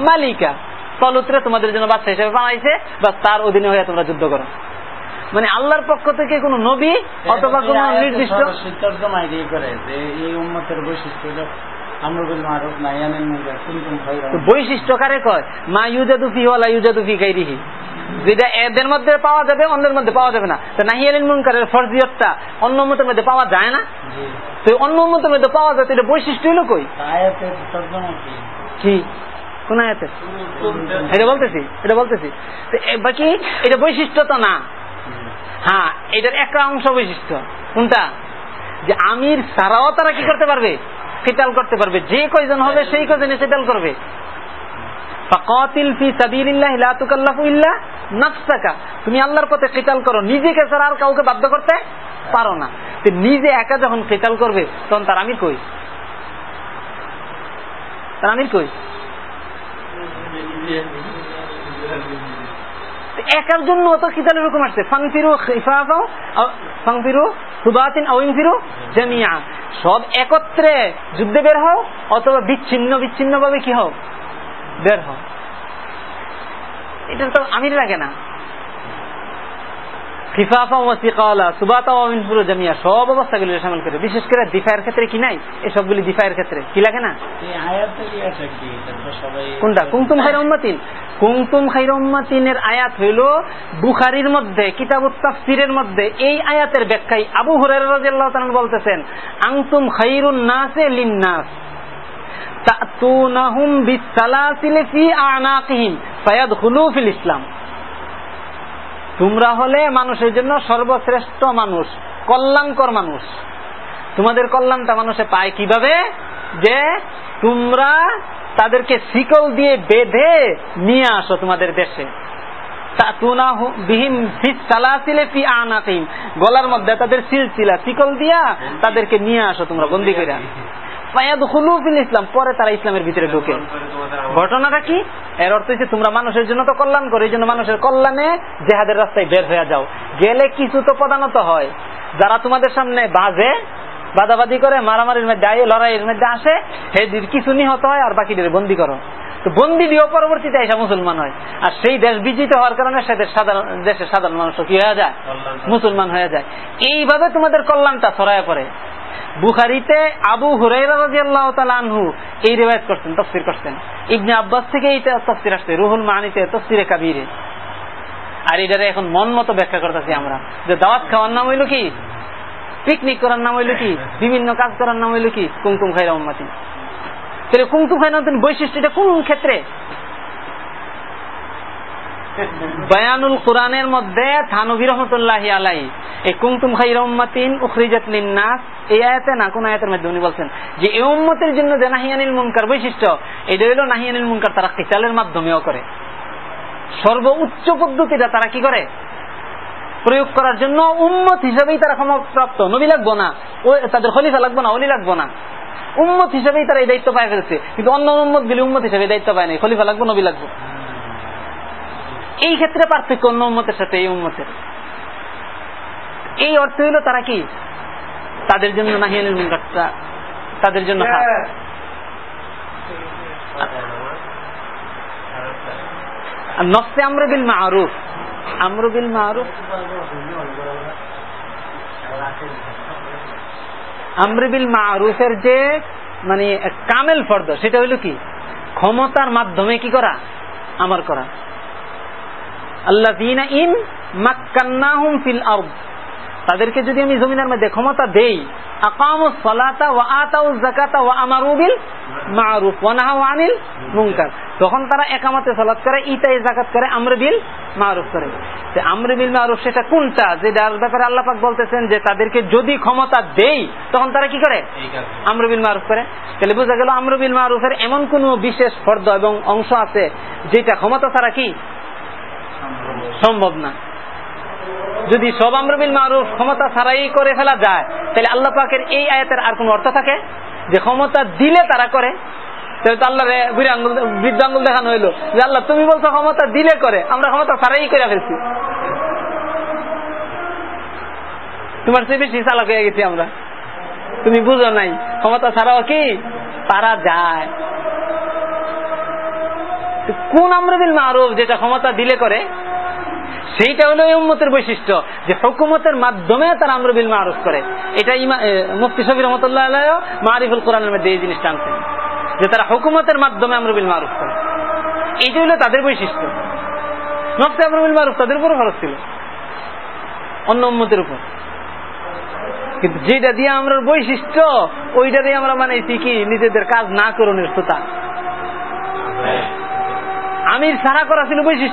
মালিকা। তলুতরে তোমাদের জন্য বাচ্চা হিসেবে বানাইছে বা তার অধীনে হয়ে তোমরা যুদ্ধ করো। মানে আল্লাহর পক্ষ থেকে কোন নবী অথবা কোন নির্দিষ্ট সরাসরি তর্জমায় দিয়ে করে এই উম্মতের বৈশিষ্ট্য বৈশিষ্ট্য কারে কয়? মা ইউজাদু ফি ওয়ালা ইউজাদু ফি গাইরিহি। যেটা এদের মধ্যে পাওয়া যাবে অন্যের মধ্যে পাওয়া যাবে না। তো নাহিয়ালিন মুনকারের ফরজিয়তটা অন্য উম্মতের মধ্যে পাওয়া যায় না? তো অন্য উম্মতের মধ্যে পাওয়া যায় এটা বৈশিষ্ট্য হলো কই? কি কি? কোন আয়াতে? এটা বলতেছি এটা বলতেছি। তো বাকি এটা বৈশিষ্ট্য তো না। হ্যাঁ এটার একটা অংশ বৈশিষ্ট্য। কোনটা? যে আমির সারাও তারা কি করতে পারবে? কিতাল করতে পারবে। যে কয়জন হবে, সেই কয়জনে কিতাল করবে। তুমি আল্লাহর পথে কিতাল করো। নিজেকে ছাড়া আর কাউকে বাধ্য করতে পারো না। নিজে একা যখন কিতাল করবে, তখন তার আমির কই? তার আমির কই? একার জন্য অত কিতাল এরকম আসছে। ফাংফিরু ফাংফিরু সুবাতিন আউিনফিরু জামিয়া। সব একত্রে যুদ্ধে বের হও, অথবা বিচ্ছিন্ন বিচ্ছিন্ন ভাবে কি হও? বের হও। এটা তো আমির লাগে না। খিফাফা ওয়াসিকালা সুবাতা ওয়াইনফিরু জামিয়া সব অবস্থাগুলি সামিল করে। বিশেষ করে দিফায়ের ক্ষেত্রে কি নাই? এসবগুলি দিফায়ের ক্ষেত্রে। কি লাগে না? এই আয়াতের ইয়েটা কি এটা তো সবাই কোনটা? কুমতুম খাইর উম্মাতিন। কুমতুম খাইর উম্মাতিনের আয়াত হইল বুখারির মধ্যে কিতাব তাফসিরের মধ্যে। এই আয়াতের ব্যাখ্যায় আবু হুরায়রা রাদিয়াল্লাহু তাআলা বলতেছেন আনতুম খাইরুন নাসে লিন্নাস। তাতুনাহুম বিসালাসিল ফি আনাকিহিম ফায়াদখুলু ফিল ইসলাম তোমরা হলে মানুষের জন্য সর্বশ্রেষ্ঠ মানুষ, কল্যাণকর মানুষ। তোমাদের কল্যাণটা মানুষে পায় কীভাবে? যে তোমরা তাদেরকে শিকল দিয়ে বেঁধে নিয়ে আসো তোমাদের দেশে। গলার মধ্যে তাদের সিলসিলা, শিকল দিয়া তাদেরকে নিয়ে আসো তোমরা, বন্দি করে ইসলাম, পরে তারা ইসলামের ভিতরে ঢুকে। ঘটনাটা কি? এর অর্থ হচ্ছে তোমরা মানুষের জন্য তো কল্যাণ করো, এই জন্য মানুষের কল্যাণে জেহাদের রাস্তায় বের হয়ে যাও। গেলে কিছু তো প্রধানত হয়। যারা তোমাদের সামনে বাজে বাদাবাদি করে, মারামারির মধ্যে আয় লড়াইয়ের মধ্যে আসে হেদির কিছু নিহত হয়, আর বাকিদের বন্দি করো। তো বন্দি দিয়েও পরবর্তীতে এসে মুসলমান হয়। আর সেই দেশ বিজিত হওয়ার কারণে সেদের সাধারণ, দেশের সাধারণ মানুষ কি হয়ে যায়? মুসলমান হয়ে যায়। এইভাবে তোমাদের কল্যাণটা ছড়ায় পড়ে। বুখারিতে আবু হুরাইরাহু এই রেওয়ায়ত করছেন তফসির করছেন ইবনে আব্বাস থেকে এইটা তফসির আসছে, রুহুল মানিতে, তফসিরে কাবিরে। আর এটারে এখন মন মতো ব্যাখ্যা করতেছি আমরা। যে দাওয়াত খাওয়ার নাম হইল কি? পিকনিক করার নাম হইল কি? বিভিন্ন কাজ করার নাম হইল কি? কুমকুম খাইরা উম্মাতি। তাহলে কুমকুম খাইরা বৈশিষ্ট্য এটা কোন ক্ষেত্রে? বয়ানুল কোরআনের মধ্যে থানবী রহমতুল্লাহ আলাই এই কুমতুম খাইরা উম্মাতিন উখরিজাত লিন্নাস, এই আয়াতে না কোন আয়াতের মধ্যে উনি বলছেন? যে এই উম্মতের জন্য যে নাহিয়ানিল মুনকার বৈশিষ্ট্য, এটা হইল নাহিয়ানিল মুনকার তারা কিতালের মাধ্যমেও করে। সর্ব উচ্চ পদ্ধতিটা তারা কি করে? প্রয়োগ করার জন্য উম্মত হিসাবেই তারা ক্ষমপ্রাপ্ত। নবী লাগবো না। ও তাদের খলিফা লাগবো না অলি লাগবো না। উম্মত হিসাবেই তারা এই দায়িত্ব পায় ফেলছে। কিন্তু অন্য উম্মত গুলি উম্মত হিসাবে দায়িত্ব পায় নাই। খলিফা লাগবো নবী লাগবো। এই ক্ষেত্রে পার্থক্য অন্য উম্মতের সাথে এই উম্মতের। এই অর্থ হইল তারা কি? তাদের জন্য নাহিয়ানুল মুনকারটা। তাদের জন্য। আর নফসে আমরবিল মারুফ। আমরবিল মারুফ। আমরবিল মারুফের যে মানে কামেল ফর্দ, সেটা হইল কি? ক্ষমতার মাধ্যমে কি করা? আমার করা। আল্লাহ ইন মাক্কান্নাহুম ফিল আরদ। তাদেরকে যদি আমি জমিনের মধ্যে ক্ষমতা দেই আকামু সালাতা ওয়া আতাউ যাকাতা ওয়া আমারু বিল মারুফ ওয়া আনিল মুনকার। তখন তারা একামতে সালাত করে ইতাই যাকাত করে আমর বিল মারুফ করে। আমর বিল মারুফ সেটা কোনটা? ব্যাপারে আল্লাহ পাক বলতেছেন যে তাদেরকে যদি ক্ষমতা দেই তখন তারা কি করে? আমর বিল মারুফ করে। তাহলে বোঝা গেল আমর বিল মারুফের এমন কোন বিশেষ ফর্দ এবং অংশ আছে যেটা ক্ষমতা ছাড়া কি? সম্ভব না। যদি সব আমরবিল মারুফ ক্ষমতা ছাড়াই করে ফেলা যায় তাহলে আল্লাহ পাকের এই আয়াতের আর কোন অর্থ থাকে? যে ক্ষমতা দিলে তারা করে। বৃদ্ধ আঙ্গুল দেখানো হইল। যে আল্লাহ, তুমি বলছো ক্ষমতা দিলে করে, আমরা ক্ষমতা করে ফেলছি। তোমার বেশি হয়ে গেছি আমরা। তুমি বুঝো নাই, ক্ষমতা ছাড়াও কি? পারা যায়। কোন আমরবিল মারুফ যেটা ক্ষমতা দিলে করে সেইটা হলো এই উম্মতের বৈশিষ্ট্য যে হুকুমতের মাধ্যমে তারা আমরবিল মারুফ করে। এটা মুফতি শফি রহমতুল্লাহ মারিফুল কোরআনের মধ্যে এই জিনিসটা আনছেন। যে তারা হুকুমতের মাধ্যমে আমরবিল মারুফ করে। এইটা হলো তাদের বৈশিষ্ট্য। নফসে আমরবিল মারুফ তাদের উপর খরচ ছিল। অন্য উম্মতের উপর। কিন্তু যেটা দিয়ে আমরা বৈশিষ্ট্য, ওইটা দিয়ে আমরা মানাইছি কি? নিজেদের কাজ না করণের সুতা। আমির সারা করা ছিল বৈশিষ্ট্য।